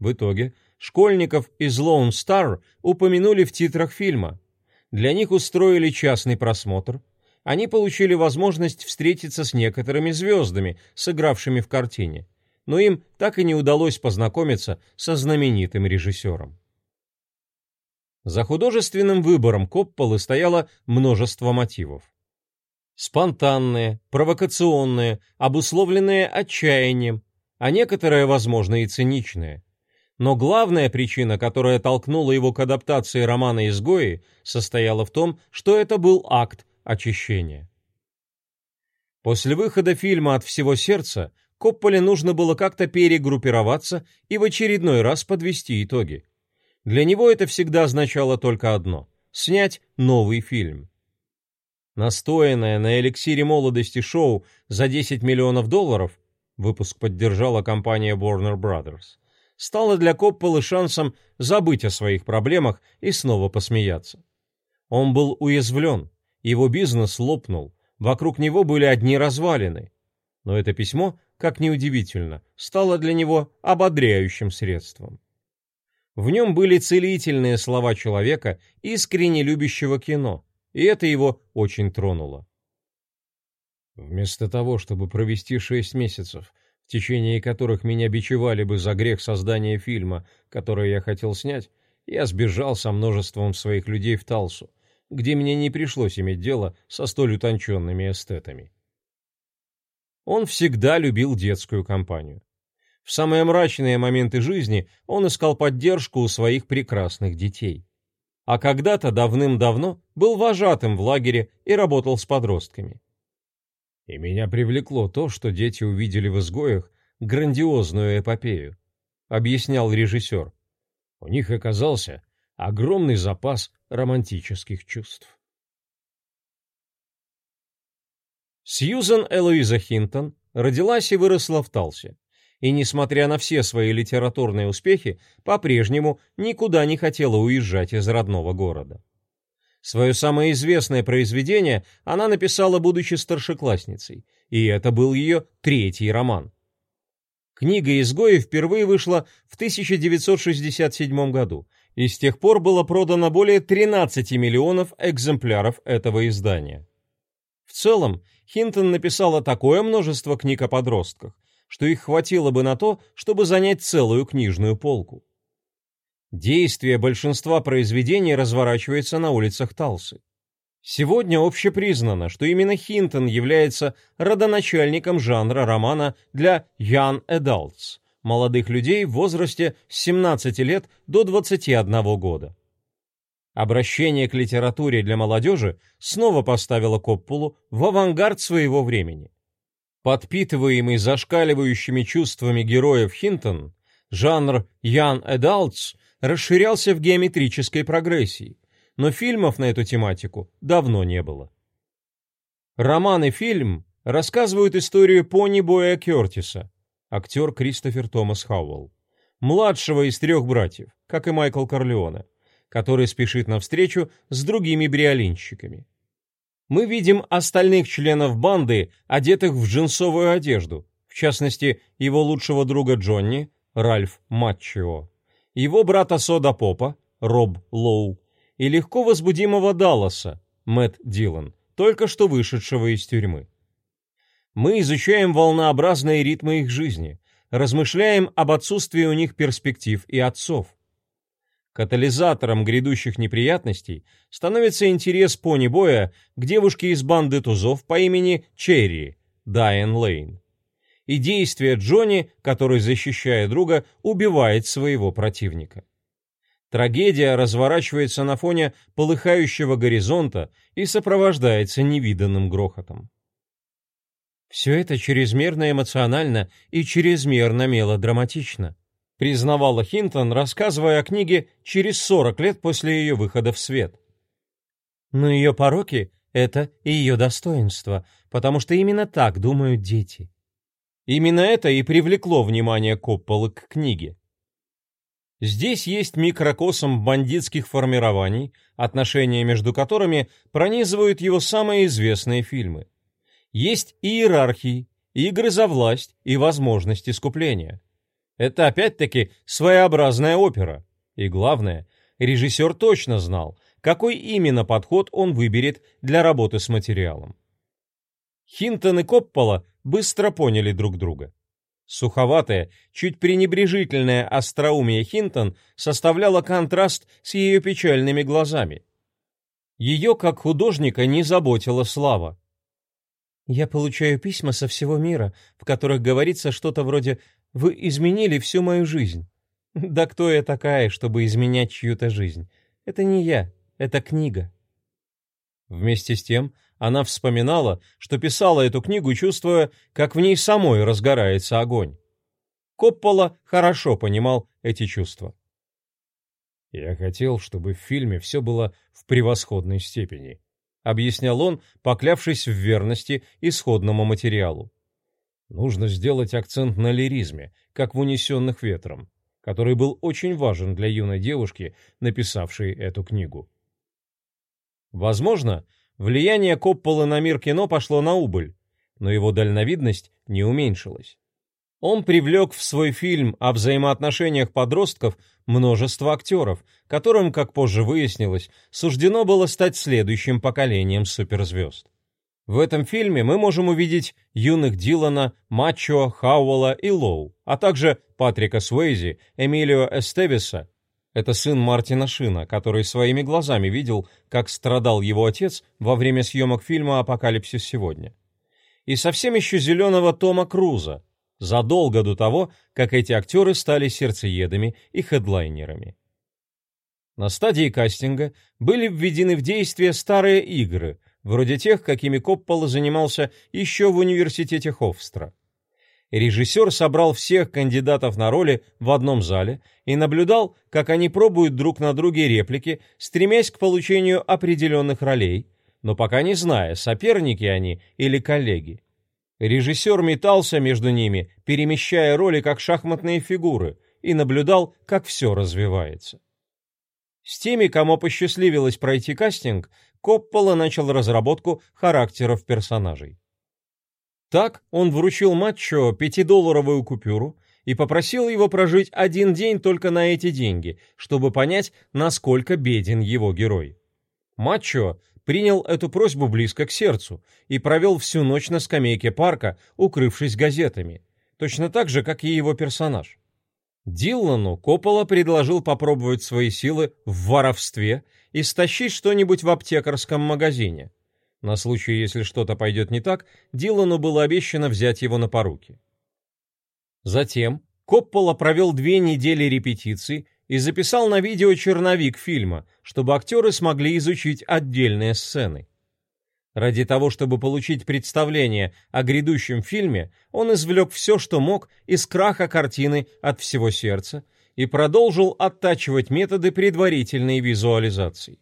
В итоге школьников из Lone Star упомянули в титрах фильма. Для них устроили частный просмотр, они получили возможность встретиться с некоторыми звездами, сыгравшими в картине. но им так и не удалось познакомиться со знаменитым режиссером. За художественным выбором Копполы стояло множество мотивов. Спонтанные, провокационные, обусловленные отчаянием, а некоторые, возможно, и циничные. Но главная причина, которая толкнула его к адаптации романа «Изгои», состояла в том, что это был акт очищения. После выхода фильма «От всего сердца» Копполе нужно было как-то перегруппироваться и в очередной раз подвести итоги. Для него это всегда означало только одно – снять новый фильм. Настоянное на эликсире молодости шоу за 10 миллионов долларов, выпуск поддержала компания Warner Brothers, стало для Копполы шансом забыть о своих проблемах и снова посмеяться. Он был уязвлен, его бизнес лопнул, вокруг него были одни развалины. Но это письмо, как ни удивительно, стало для него ободряющим средством. В нем были целительные слова человека, искренне любящего кино, и это его очень тронуло. Вместо того, чтобы провести шесть месяцев, в течение которых меня бичевали бы за грех создания фильма, который я хотел снять, я сбежал со множеством своих людей в Талсу, где мне не пришлось иметь дело со столь утонченными эстетами. Он всегда любил детскую компанию. В самые мрачные моменты жизни он искал поддержку у своих прекрасных детей. А когда-то давным-давно был вожатым в лагере и работал с подростками. И меня привлекло то, что дети увидели в изгоях грандиозную эпопею, объяснял режиссер. У них оказался огромный запас романтических чувств. Сьюзен Элоиза Хинтон родилась и выросла в Талсе, и, несмотря на все свои литературные успехи, по-прежнему никуда не хотела уезжать из родного города. Свое самое известное произведение она написала, будучи старшеклассницей, и это был ее третий роман. Книга «Изгои» впервые вышла в 1967 году и с тех пор было продано более 13 миллионов экземпляров этого издания. В целом, Хинтон написала такое множество книг о подростках, что их хватило бы на то, чтобы занять целую книжную полку. Действие большинства произведений разворачивается на улицах Талсы. Сегодня общепризнано, что именно Хинтон является родоначальником жанра романа для young adults, молодых людей в возрасте с 17 лет до 21 года. Обращение к литературе для молодежи снова поставило Копполу в авангард своего времени. Подпитываемый зашкаливающими чувствами героев Хинтон, жанр Young Adults расширялся в геометрической прогрессии, но фильмов на эту тематику давно не было. Роман и фильм рассказывают историю пони Боя Кертиса, актер Кристофер Томас Хауэлл, младшего из трех братьев, как и Майкл Корлеоне, который спешит навстречу с другими бриолинщиками. Мы видим остальных членов банды, одетых в джинсовую одежду, в частности, его лучшего друга Джонни, Ральф Матчио, его брата Сода Попа, Роб Лоу, и легко возбудимого Далласа, Мэтт Дилан, только что вышедшего из тюрьмы. Мы изучаем волнообразные ритмы их жизни, размышляем об отсутствии у них перспектив и отцов. Катализатором грядущих неприятностей становится интерес пони-боя к девушке из банды тузов по имени Черри, Дайан Лейн. И действие Джонни, который, защищая друга, убивает своего противника. Трагедия разворачивается на фоне полыхающего горизонта и сопровождается невиданным грохотом. Все это чрезмерно эмоционально и чрезмерно мелодраматично признавала Хинтон, рассказывая о книге через 40 лет после ее выхода в свет. Но ее пороки — это и ее достоинство, потому что именно так думают дети. Именно это и привлекло внимание Копполы к книге. Здесь есть микрокосм бандитских формирований, отношения между которыми пронизывают его самые известные фильмы. Есть иерархии, игры за власть и возможность искупления. Это опять-таки своеобразная опера. И главное, режиссер точно знал, какой именно подход он выберет для работы с материалом. Хинтон и Коппола быстро поняли друг друга. Суховатое, чуть пренебрежительное остроумие Хинтон составляло контраст с ее печальными глазами. Ее, как художника, не заботила слава. «Я получаю письма со всего мира, в которых говорится что-то вроде «Вы изменили всю мою жизнь». (laughs) Да кто я такая, чтобы изменять чью-то жизнь? Это не я, это книга». Вместе с тем она вспоминала, что писала эту книгу, чувствуя, как в ней самой разгорается огонь. Коппола хорошо понимал эти чувства. «Я хотел, чтобы в фильме все было в превосходной степени», объяснял он, поклявшись в верности исходному материалу. «Нужно сделать акцент на лиризме, как в «Унесенных ветром», который был очень важен для юной девушки, написавшей эту книгу. Возможно, влияние Копполы на мир кино пошло на убыль, но его дальновидность не уменьшилась. Он привлек в свой фильм о взаимоотношениях подростков множество актеров, которым, как позже выяснилось, суждено было стать следующим поколением суперзвезд. В этом фильме мы можем увидеть юных Дилана, Мачо, Хауэлла и Лоу, а также Патрика Суэйзи, Эмилио Эстевиса это сын Мартина Шина, который своими глазами видел, как страдал его отец во время съемок фильма «Апокалипсис сегодня». И совсем еще зеленого Тома Круза, задолго до того, как эти актеры стали сердцеедами и хедлайнерами. На стадии кастинга были введены в действие старые игры, вроде тех, какими Коппола занимался еще в университете Хофстра режиссер собрал всех кандидатов на роли в одном зале и наблюдал, как они пробуют друг на друге реплики, стремясь к получению определенных ролей, но пока не зная, соперники они или коллеги. Режиссер метался между ними, перемещая роли как шахматные фигуры, и наблюдал, как все развивается. С теми, кому посчастливилось пройти кастинг, Коппола начал разработку характеров персонажей. Так он вручил Матчо пятидолларовую купюру и попросил его прожить один день только на эти деньги, чтобы понять, насколько беден его герой. Матчо принял эту просьбу близко к сердцу и провел всю ночь на скамейке парка, укрывшись газетами, точно так же, как и его персонаж. Диллану Коппола предложил попробовать свои силы в воровстве и стащить что-нибудь в аптекарском магазине – на случай, если что-то пойдет не так, Дилану было обещано взять его на поруки. Затем Коппола провел две недели репетиций и записал на видео черновик фильма, чтобы актеры смогли изучить отдельные сцены. Ради того, чтобы получить представление о грядущем фильме, он извлек все, что мог из краха картины от всего сердца и продолжил оттачивать методы предварительной визуализации.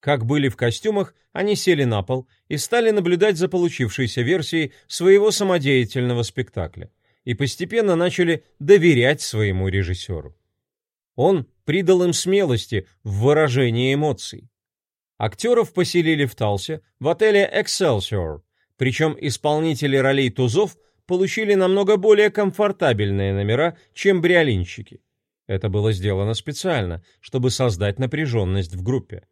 Как были в костюмах, они сели на пол и стали наблюдать за получившейся версией своего самодеятельного спектакля и постепенно начали доверять своему режиссеру. Он придал им смелости в выражении эмоций. Актеров поселили в Талсе в отеле Excelsior, причем исполнители ролей тузов получили намного более комфортабельные номера, чем бриолинщики. Это было сделано специально, чтобы создать напряженность в группе.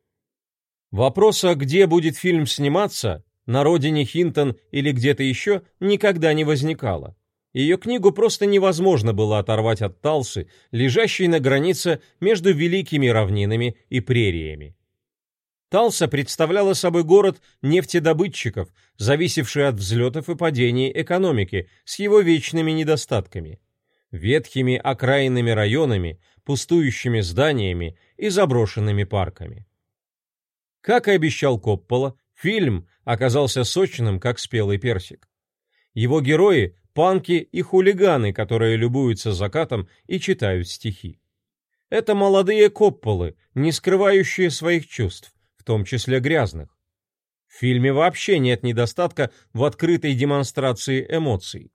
Вопроса, где будет фильм сниматься, на родине Хинтон или где-то еще, никогда не возникало. Ее книгу просто невозможно было оторвать от Талсы, лежащей на границе между великими равнинами и прериями. Талса представляла собой город нефтедобытчиков, зависевший от взлетов и падений экономики с его вечными недостатками, ветхими окраинными районами, пустующими зданиями и заброшенными парками. Как и обещал Коппола, фильм оказался сочным, как спелый персик. Его герои – панки и хулиганы, которые любуются закатом и читают стихи. Это молодые Копполы, не скрывающие своих чувств, в том числе грязных. В фильме вообще нет недостатка в открытой демонстрации эмоций.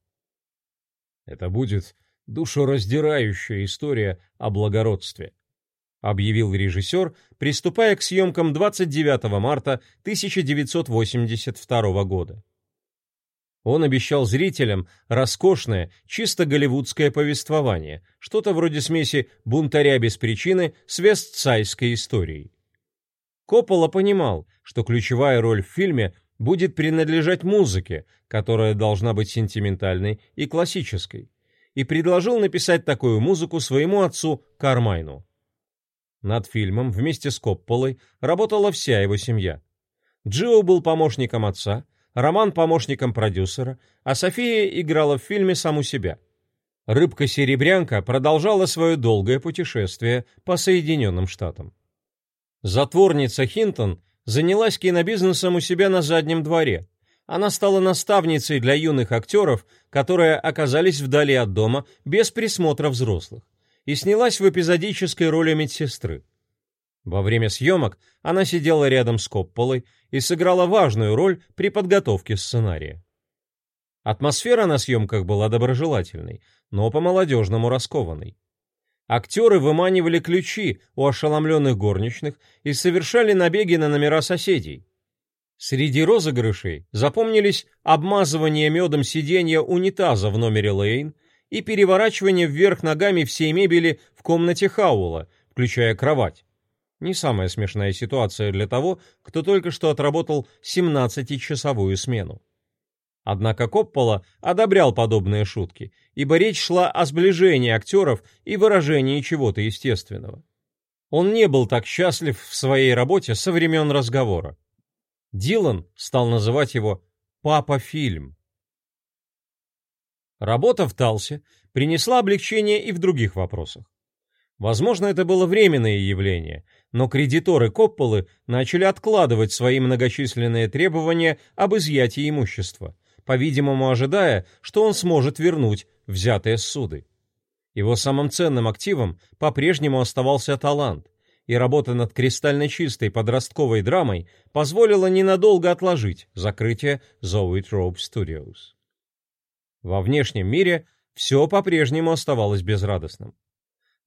Это будет душераздирающая история о благородстве объявил режиссер, приступая к съемкам 29 марта 1982 года. Он обещал зрителям роскошное, чисто голливудское повествование, что-то вроде смеси «Бунтаря без причины» с вестсайской историей. Коппола понимал, что ключевая роль в фильме будет принадлежать музыке, которая должна быть сентиментальной и классической, и предложил написать такую музыку своему отцу Кармайну. Над фильмом вместе с Копполой работала вся его семья. Джио был помощником отца, Роман помощником продюсера, а София играла в фильме саму себя. Рыбка-серебрянка продолжала свое долгое путешествие по Соединенным Штатам. Затворница Хинтон занялась кинобизнесом у себя на заднем дворе. Она стала наставницей для юных актеров, которые оказались вдали от дома без присмотра взрослых, и снялась в эпизодической роли медсестры. Во время съемок она сидела рядом с Копполой и сыграла важную роль при подготовке сценария. Атмосфера на съемках была доброжелательной, но по-молодежному раскованной. Актеры выманивали ключи у ошеломленных горничных и совершали набеги на номера соседей. Среди розыгрышей запомнились обмазывание медом сиденья унитаза в номере Лейн и переворачивание вверх ногами всей мебели в комнате Хаула, включая кровать. Не самая смешная ситуация для того, кто только что отработал 17-часовую смену. Однако Коппола одобрял подобные шутки, ибо речь шла о сближении актеров и выражении чего-то естественного. Он не был так счастлив в своей работе со времен разговора. Дилан стал называть его «папа-фильм». Работа в Талсе принесла облегчение и в других вопросах. Возможно, это было временное явление, но кредиторы Копполы начали откладывать свои многочисленные требования об изъятии имущества, по-видимому ожидая, что он сможет вернуть взятые суды. Его самым ценным активом по-прежнему оставался талант, и работа над кристально чистой подростковой драмой позволила ненадолго отложить закрытие Zoetrope Studios. Во внешнем мире все по-прежнему оставалось безрадостным.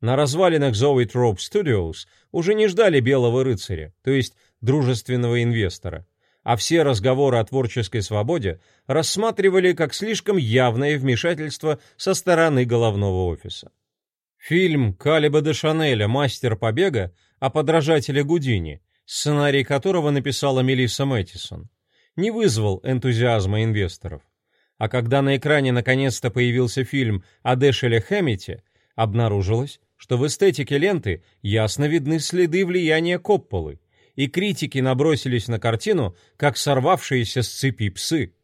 На развалинах Zoetrope Studios уже не ждали белого рыцаря, то есть дружественного инвестора, а все разговоры о творческой свободе рассматривали как слишком явное вмешательство со стороны головного офиса. Фильм Калиба де Шанеля «Мастер побега» о подражателе Гудини, сценарий которого написала Мелисса Мэттисон, не вызвал энтузиазма инвесторов. А когда на экране наконец-то появился фильм о Дэшеле Хэммите, обнаружилось, что в эстетике ленты ясно видны следы влияния Копполы, и критики набросились на картину, как сорвавшиеся с цепи псы.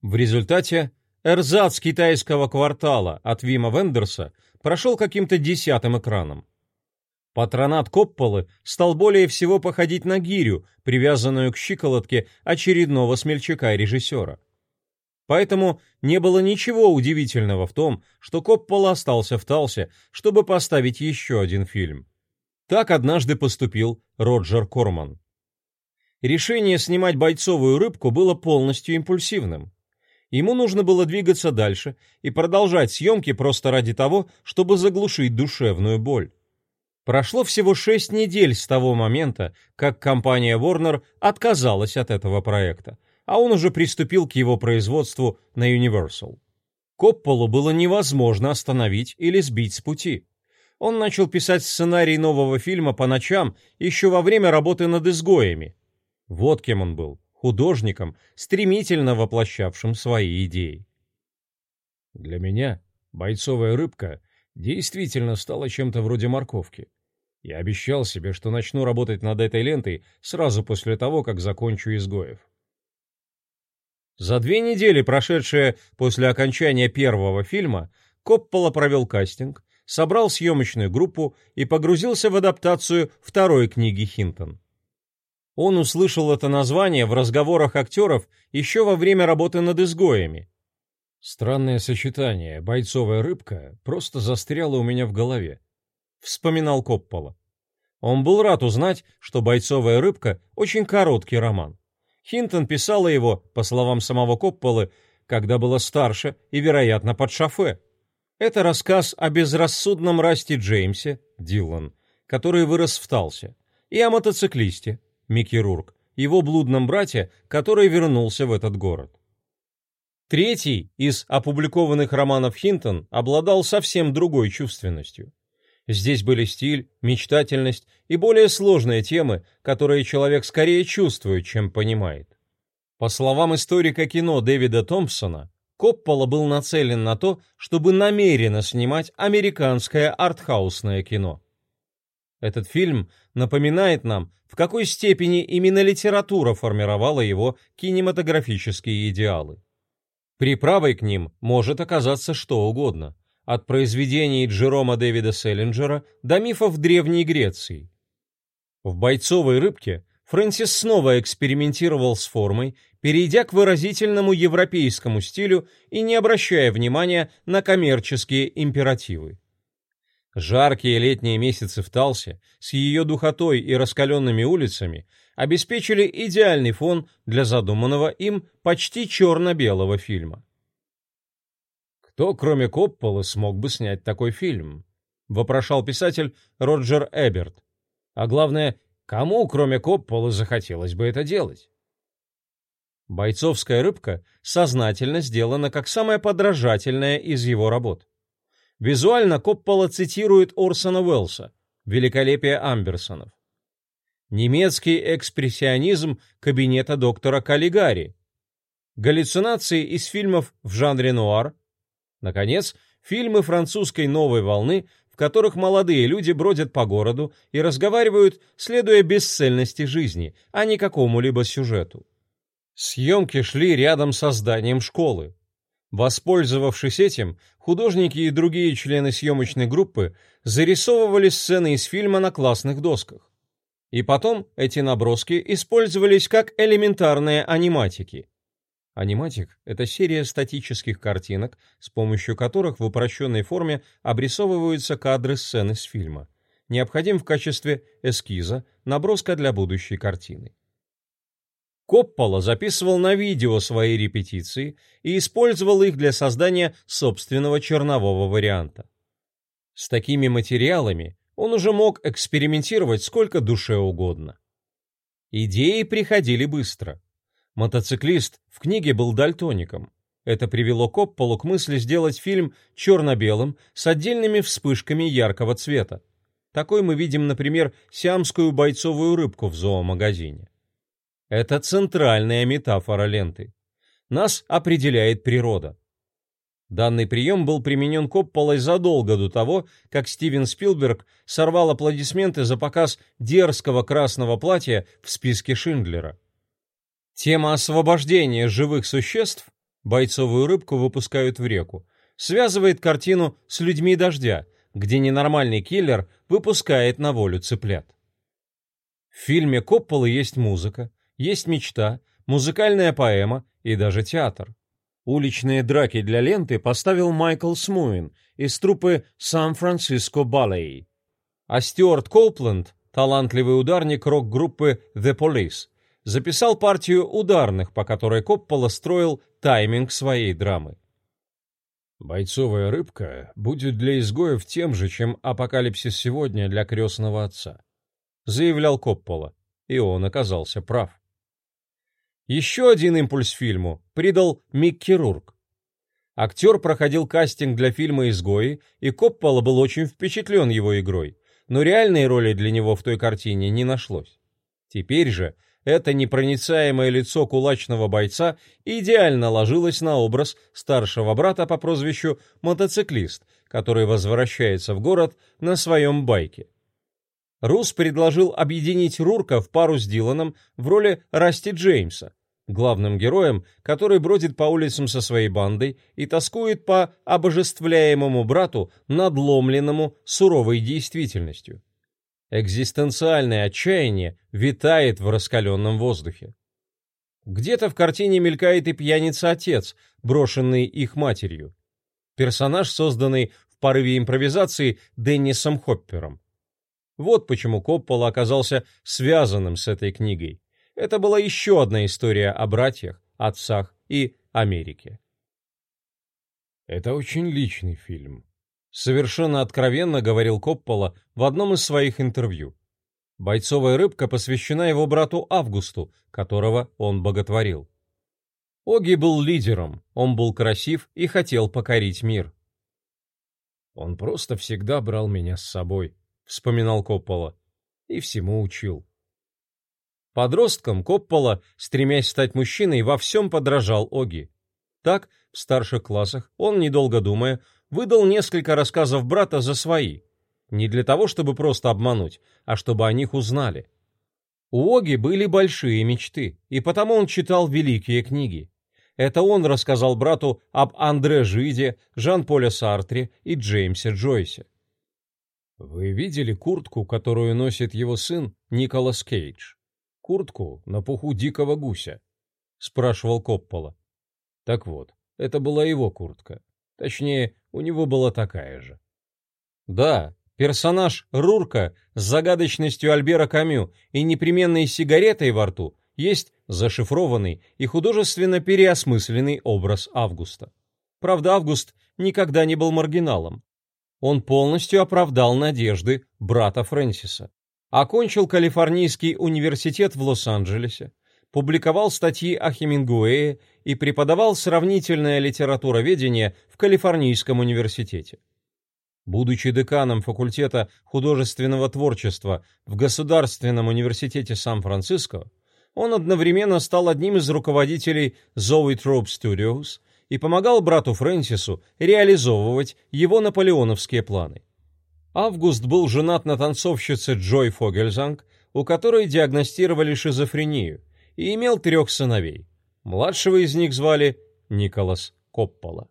В результате эрзац китайского квартала от Вима Вендерса прошел каким-то десятым экраном. Патронат Копполы стал более всего походить на гирю, привязанную к щиколотке очередного смельчака-режиссера. Поэтому не было ничего удивительного в том, что Коппола остался в Талсе, чтобы поставить еще один фильм. Так однажды поступил Роджер Корман. Решение снимать бойцовую рыбку было полностью импульсивным. Ему нужно было двигаться дальше и продолжать съемки просто ради того, чтобы заглушить душевную боль. Прошло всего шесть недель с того момента, как компания Warner отказалась от этого проекта, а он уже приступил к его производству на Universal. Копполу было невозможно остановить или сбить с пути. Он начал писать сценарий нового фильма по ночам еще во время работы над «Изгоями». Вот кем он был, художником, стремительно воплощавшим свои идеи. Для меня бойцовая рыбка действительно стала чем-то вроде морковки. Я обещал себе, что начну работать над этой лентой сразу после того, как закончу «Изгоев». За две недели, прошедшие после окончания первого фильма, Коппола провел кастинг, собрал съемочную группу и погрузился в адаптацию второй книги Хинтон. Он услышал это название в разговорах актеров еще во время работы над «Изгоями». «Странное сочетание, бойцовая рыбка, просто застряло у меня в голове», — вспоминал Коппола. Он был рад узнать, что «Бойцовая рыбка» — очень короткий роман. Хинтон писала его, по словам самого Копполы, когда была старше и, вероятно, под шофе. Это рассказ о безрассудном Расти Джеймсе, Дилан, который вырос в Талсе, и о мотоциклисте, Микки Рурк, его блудном брате, который вернулся в этот город. Третий из опубликованных романов Хинтон обладал совсем другой чувственностью. Здесь были стиль, мечтательность и более сложные темы, которые человек скорее чувствует, чем понимает. По словам историка кино Дэвида Томпсона, Коппола был нацелен на то, чтобы намеренно снимать американское артхаусное кино. Этот фильм напоминает нам, в какой степени именно литература формировала его кинематографические идеалы. Приправой к ним может оказаться что угодно, от произведений Джерома Дэвида Селлинджера до мифов Древней Греции. В «Бойцовой рыбке» Фрэнсис снова экспериментировал с формой, перейдя к выразительному европейскому стилю и не обращая внимания на коммерческие императивы. Жаркие летние месяцы в Талсе с ее духотой и раскаленными улицами обеспечили идеальный фон для задуманного им почти черно-белого фильма. «Кто, кроме Копполы, смог бы снять такой фильм?» — вопрошал писатель Роджер Эберт. «А главное, Кому, кроме Копполы, захотелось бы это делать? «Бойцовская рыбка» сознательно сделана как самая подражательная из его работ. Визуально Коппола цитирует Орсона Уэллса «Великолепие Амберсонов». Немецкий экспрессионизм кабинета доктора Каллигари. Галлюцинации из фильмов в жанре нуар. Наконец, фильмы французской новой волны в которых молодые люди бродят по городу и разговаривают, следуя бесцельности жизни, а не какому-либо сюжету. Съемки шли рядом со зданием школы. Воспользовавшись этим, художники и другие члены съемочной группы зарисовывали сцены из фильма на классных досках. И потом эти наброски использовались как элементарные аниматики. Аниматик — это серия статических картинок, с помощью которых в упрощенной форме обрисовываются кадры сцены с фильма. Необходим в качестве эскиза, наброска для будущей картины. Коппола записывал на видео свои репетиции и использовал их для создания собственного чернового варианта. С такими материалами он уже мог экспериментировать сколько душе угодно. Идеи приходили быстро. Мотоциклист в книге был дальтоником. Это привело Копполу к мысли сделать фильм черно-белым с отдельными вспышками яркого цвета. Такой мы видим, например, сиамскую бойцовую рыбку в зоомагазине. Это центральная метафора ленты. Нас определяет природа. Данный прием был применен Копполой задолго до того, как Стивен Спилберг сорвал аплодисменты за показ дерзкого красного платья в списке Шиндлера. Тема освобождения живых существ, бойцовую рыбку выпускают в реку, связывает картину с людьми дождя, где ненормальный киллер выпускает на волю цыплят. В фильме Копполы есть музыка, есть мечта, музыкальная поэма и даже театр. Уличные драки для ленты поставил Майкл Смуин из труппы Сан-Франциско Баллей. А Стюарт Коупленд, талантливый ударник рок-группы The Police, записал партию ударных, по которой Коппола строил тайминг своей драмы. «Бойцовая рыбка будет для изгоев тем же, чем апокалипсис сегодня для крестного отца», заявлял Коппола, и он оказался прав. Еще один импульс фильму придал Микки Рурк. Актер проходил кастинг для фильма «Изгои», и Коппола был очень впечатлен его игрой, но реальной роли для него в той картине не нашлось. Теперь же это непроницаемое лицо кулачного бойца идеально ложилось на образ старшего брата по прозвищу мотоциклист, который возвращается в город на своем байке. Рус предложил объединить Рурка в пару с Диланом в роли Расти Джеймса, главным героем, который бродит по улицам со своей бандой и тоскует по обожествляемому брату, надломленному суровой действительностью. Экзистенциальное отчаяние витает в раскаленном воздухе. Где-то в картине мелькает и пьяница-отец, брошенный их матерью. Персонаж, созданный в порыве импровизации Деннисом Хоппером. Вот почему Коппола оказался связанным с этой книгой. Это была еще одна история о братьях, отцах и Америке. Это очень личный фильм, Совершенно откровенно говорил Коппола в одном из своих интервью. Бойцовая рыбка посвящена его брату Августу, которого он боготворил. Оги был лидером, он был красив и хотел покорить мир. «Он просто всегда брал меня с собой», — вспоминал Коппола, — «и всему учил». Подростком Коппола, стремясь стать мужчиной, во всем подражал Оги. Так, в старших классах он, недолго думая, выдал несколько рассказов брата за свои. Не для того, чтобы просто обмануть, а чтобы о них узнали. У Оги были большие мечты, и потому он читал великие книги. Это он рассказал брату об Андре Жиде, Жан-Поле Сартре и Джеймсе Джойсе. Вы видели куртку, которую носит его сын Николас Кейдж? Куртку на пуху дикого гуся? спрашивал Коппола. Так вот, это была его куртка. Точнее, у него была такая же. Да, персонаж Рурка с загадочностью Альбера Камю и непременной сигаретой во рту есть зашифрованный и художественно переосмысленный образ Августа. Правда, Август никогда не был маргиналом. Он полностью оправдал надежды брата Фрэнсиса. Окончил Калифорнийский университет в Лос-Анджелесе, публиковал статьи о Хемингуэе и преподавал сравнительное литературоведение в Калифорнийском университете. Будучи деканом факультета художественного творчества в Государственном университете Сан-Франциско, он одновременно стал одним из руководителей Zoetrope Studios и помогал брату Фрэнсису реализовывать его наполеоновские планы. Август был женат на танцовщице Джой Фогельзанг, у которой диагностировали шизофрению, и имел трех сыновей. Младшего из них звали Николас Коппола.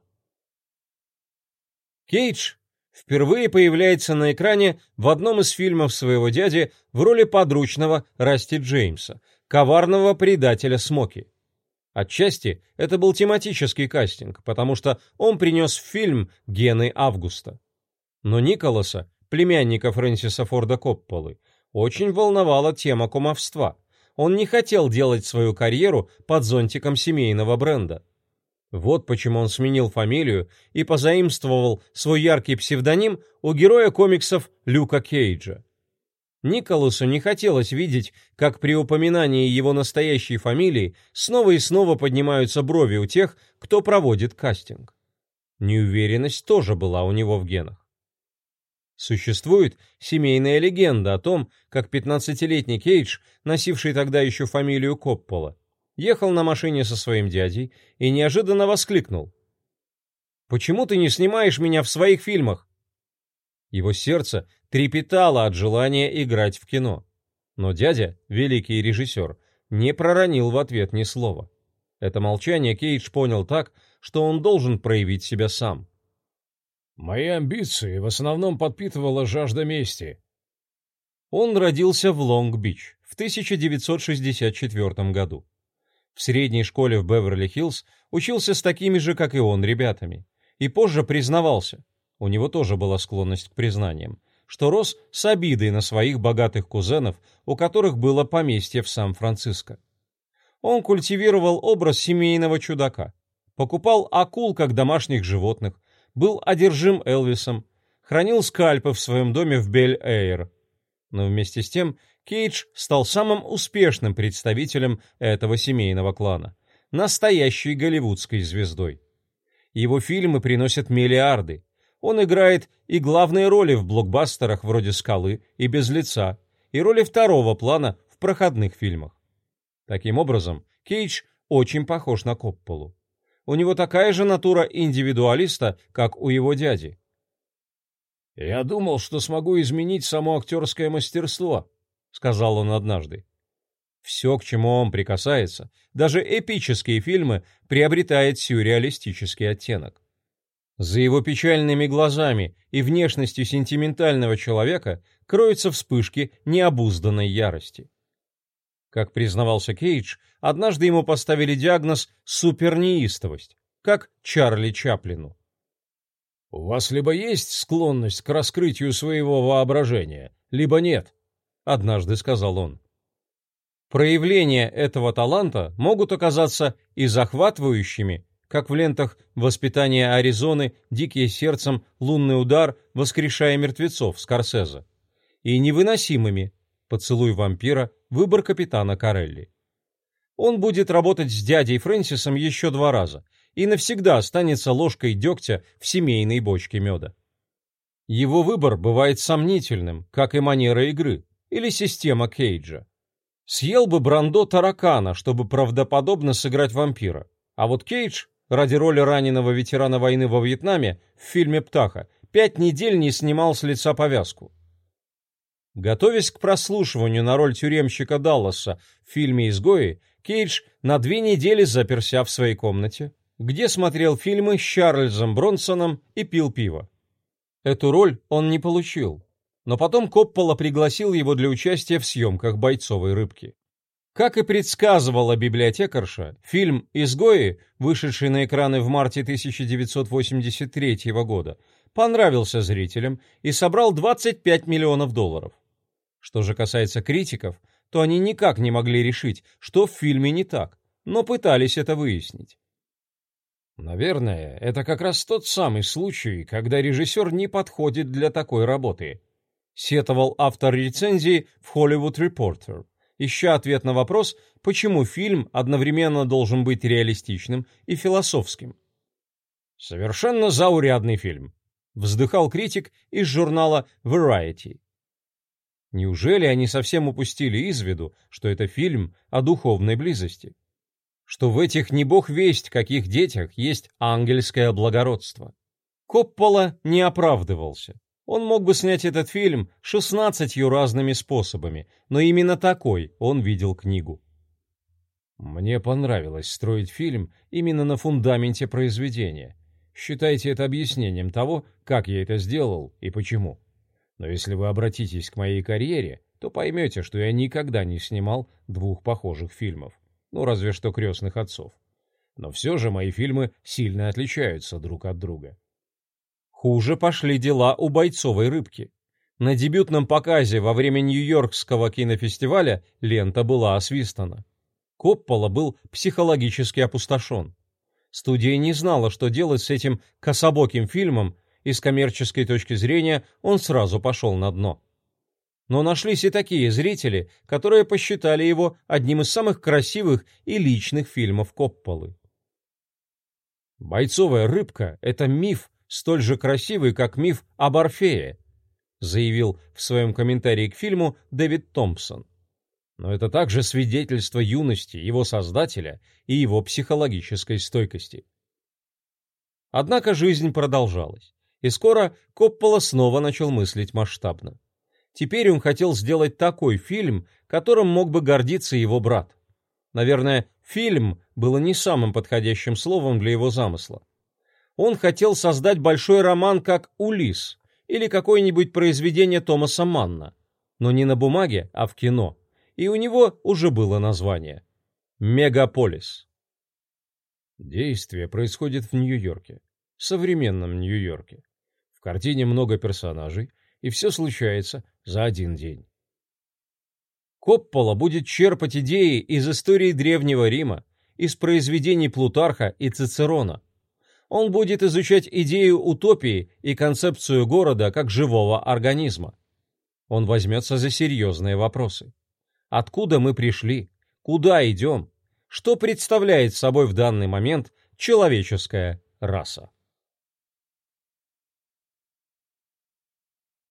Кейдж впервые появляется на экране в одном из фильмов своего дяди в роли подручного Расти Джеймса, коварного предателя Смоки. Отчасти это был тематический кастинг, потому что он принес в фильм гены Августа. Но Николаса, племянника Фрэнсиса Форда Копполы, очень волновала тема кумовства. Он не хотел делать свою карьеру под зонтиком семейного бренда. Вот почему он сменил фамилию и позаимствовал свой яркий псевдоним у героя комиксов Люка Кейджа. Николасу не хотелось видеть, как при упоминании его настоящей фамилии снова и снова поднимаются брови у тех, кто проводит кастинг. Неуверенность тоже была у него в генах. Существует семейная легенда о том, как 15-летний Кейдж, носивший тогда еще фамилию Коппола, ехал на машине со своим дядей и неожиданно воскликнул. «Почему ты не снимаешь меня в своих фильмах?» Его сердце трепетало от желания играть в кино. Но дядя, великий режиссер, не проронил в ответ ни слова. Это молчание Кейдж понял так, что он должен проявить себя сам. «Мои амбиции в основном подпитывала жажда мести». Он родился в Лонг-Бич в 1964 году. В средней школе в Беверли-Хиллз учился с такими же, как и он, ребятами. И позже признавался, у него тоже была склонность к признаниям, что рос с обидой на своих богатых кузенов, у которых было поместье в Сан-Франциско. Он культивировал образ семейного чудака, покупал акул как домашних животных, был одержим Элвисом, хранил скальпы в своем доме в Бель-Эйр. Но вместе с тем Кейдж стал самым успешным представителем этого семейного клана, настоящей голливудской звездой. Его фильмы приносят миллиарды, он играет и главные роли в блокбастерах вроде «Скалы» и «Без лица», и роли второго плана в проходных фильмах. Таким образом, Кейдж очень похож на Копполу. У него такая же натура индивидуалиста, как у его дяди. «Я думал, что смогу изменить само актерское мастерство», — сказал он однажды. Все, к чему он прикасается, даже эпические фильмы, приобретает сюрреалистический оттенок. За его печальными глазами и внешностью сентиментального человека кроются вспышки необузданной ярости. Как признавался Кейдж, однажды ему поставили диагноз супернеистовость, как Чарли Чаплину. «У вас либо есть склонность к раскрытию своего воображения, либо нет», — однажды сказал он. Проявления этого таланта могут оказаться и захватывающими, как в лентах «Воспитание Аризоны», «Дикие сердцем», «Лунный удар», «Воскрешая мертвецов» Скорсезе, и невыносимыми «Поцелуй вампира», «Выбор капитана Карелли». Он будет работать с дядей Фрэнсисом еще два раза и навсегда останется ложкой дегтя в семейной бочке меда. Его выбор бывает сомнительным, как и манера игры или система Кейджа. Съел бы Брандо таракана, чтобы правдоподобно сыграть вампира, а вот Кейдж ради роли раненого ветерана войны во Вьетнаме в фильме «Птаха» пять недель не снимал с лица повязку. Готовясь к прослушиванию на роль тюремщика Далласа в фильме «Изгои», Кейдж на две недели заперся в своей комнате, где смотрел фильмы с Чарльзом Бронсоном и пил пиво. Эту роль он не получил, но потом Коппола пригласил его для участия в съемках «Бойцовой рыбки». Как и предсказывала библиотекарша, фильм «Изгои», вышедший на экраны в марте 1983 года, понравился зрителям и собрал 25 миллионов долларов. Что же касается критиков, то они никак не могли решить, что в фильме не так, но пытались это выяснить. Наверное, это как раз тот самый случай, когда режиссер не подходит для такой работы, сетовал автор рецензии в Hollywood Reporter, ища ответ на вопрос, почему фильм одновременно должен быть реалистичным и философским. Совершенно заурядный фильм, вздыхал критик из журнала Variety. Неужели они совсем упустили из виду, что это фильм о духовной близости? Что в этих не бог весть каких детях есть ангельское благородство? Коппола не оправдывался. Он мог бы снять этот фильм шестнадцатью разными способами, но именно такой он видел книгу. Мне понравилось строить фильм именно на фундаменте произведения. Считайте это объяснением того, как я это сделал и почему. Но если вы обратитесь к моей карьере, то поймете, что я никогда не снимал двух похожих фильмов. Ну, разве что «Крестных отцов». Но все же мои фильмы сильно отличаются друг от друга. Хуже пошли дела у «Бойцовой рыбки». На дебютном показе во время Нью-Йоркского кинофестиваля лента была освистана. Коппола был психологически опустошен. Студия не знала, что делать с этим кособоким фильмом, и с коммерческой точки зрения он сразу пошел на дно. Но нашлись и такие зрители, которые посчитали его одним из самых красивых и личных фильмов Копполы. «Бойцовая рыбка» — это миф, столь же красивый, как миф об Орфее, заявил в своем комментарии к фильму Дэвид Томпсон. Но это также свидетельство юности его создателя и его психологической стойкости. Однако жизнь продолжалась. И скоро Коппола снова начал мыслить масштабно. Теперь он хотел сделать такой фильм, которым мог бы гордиться его брат. Наверное, фильм было не самым подходящим словом для его замысла. Он хотел создать большой роман, как «Улис» или какое-нибудь произведение Томаса Манна, но не на бумаге, а в кино. И у него уже было название «Мегаполис». Действие происходит в Нью-Йорке, современном Нью-Йорке. В картине много персонажей, и все случается за один день. Коппола будет черпать идеи из истории Древнего Рима, из произведений Плутарха и Цицерона. Он будет изучать идею утопии и концепцию города как живого организма. Он возьмется за серьезные вопросы. Откуда мы пришли? Куда идем? Что представляет собой в данный момент человеческая раса?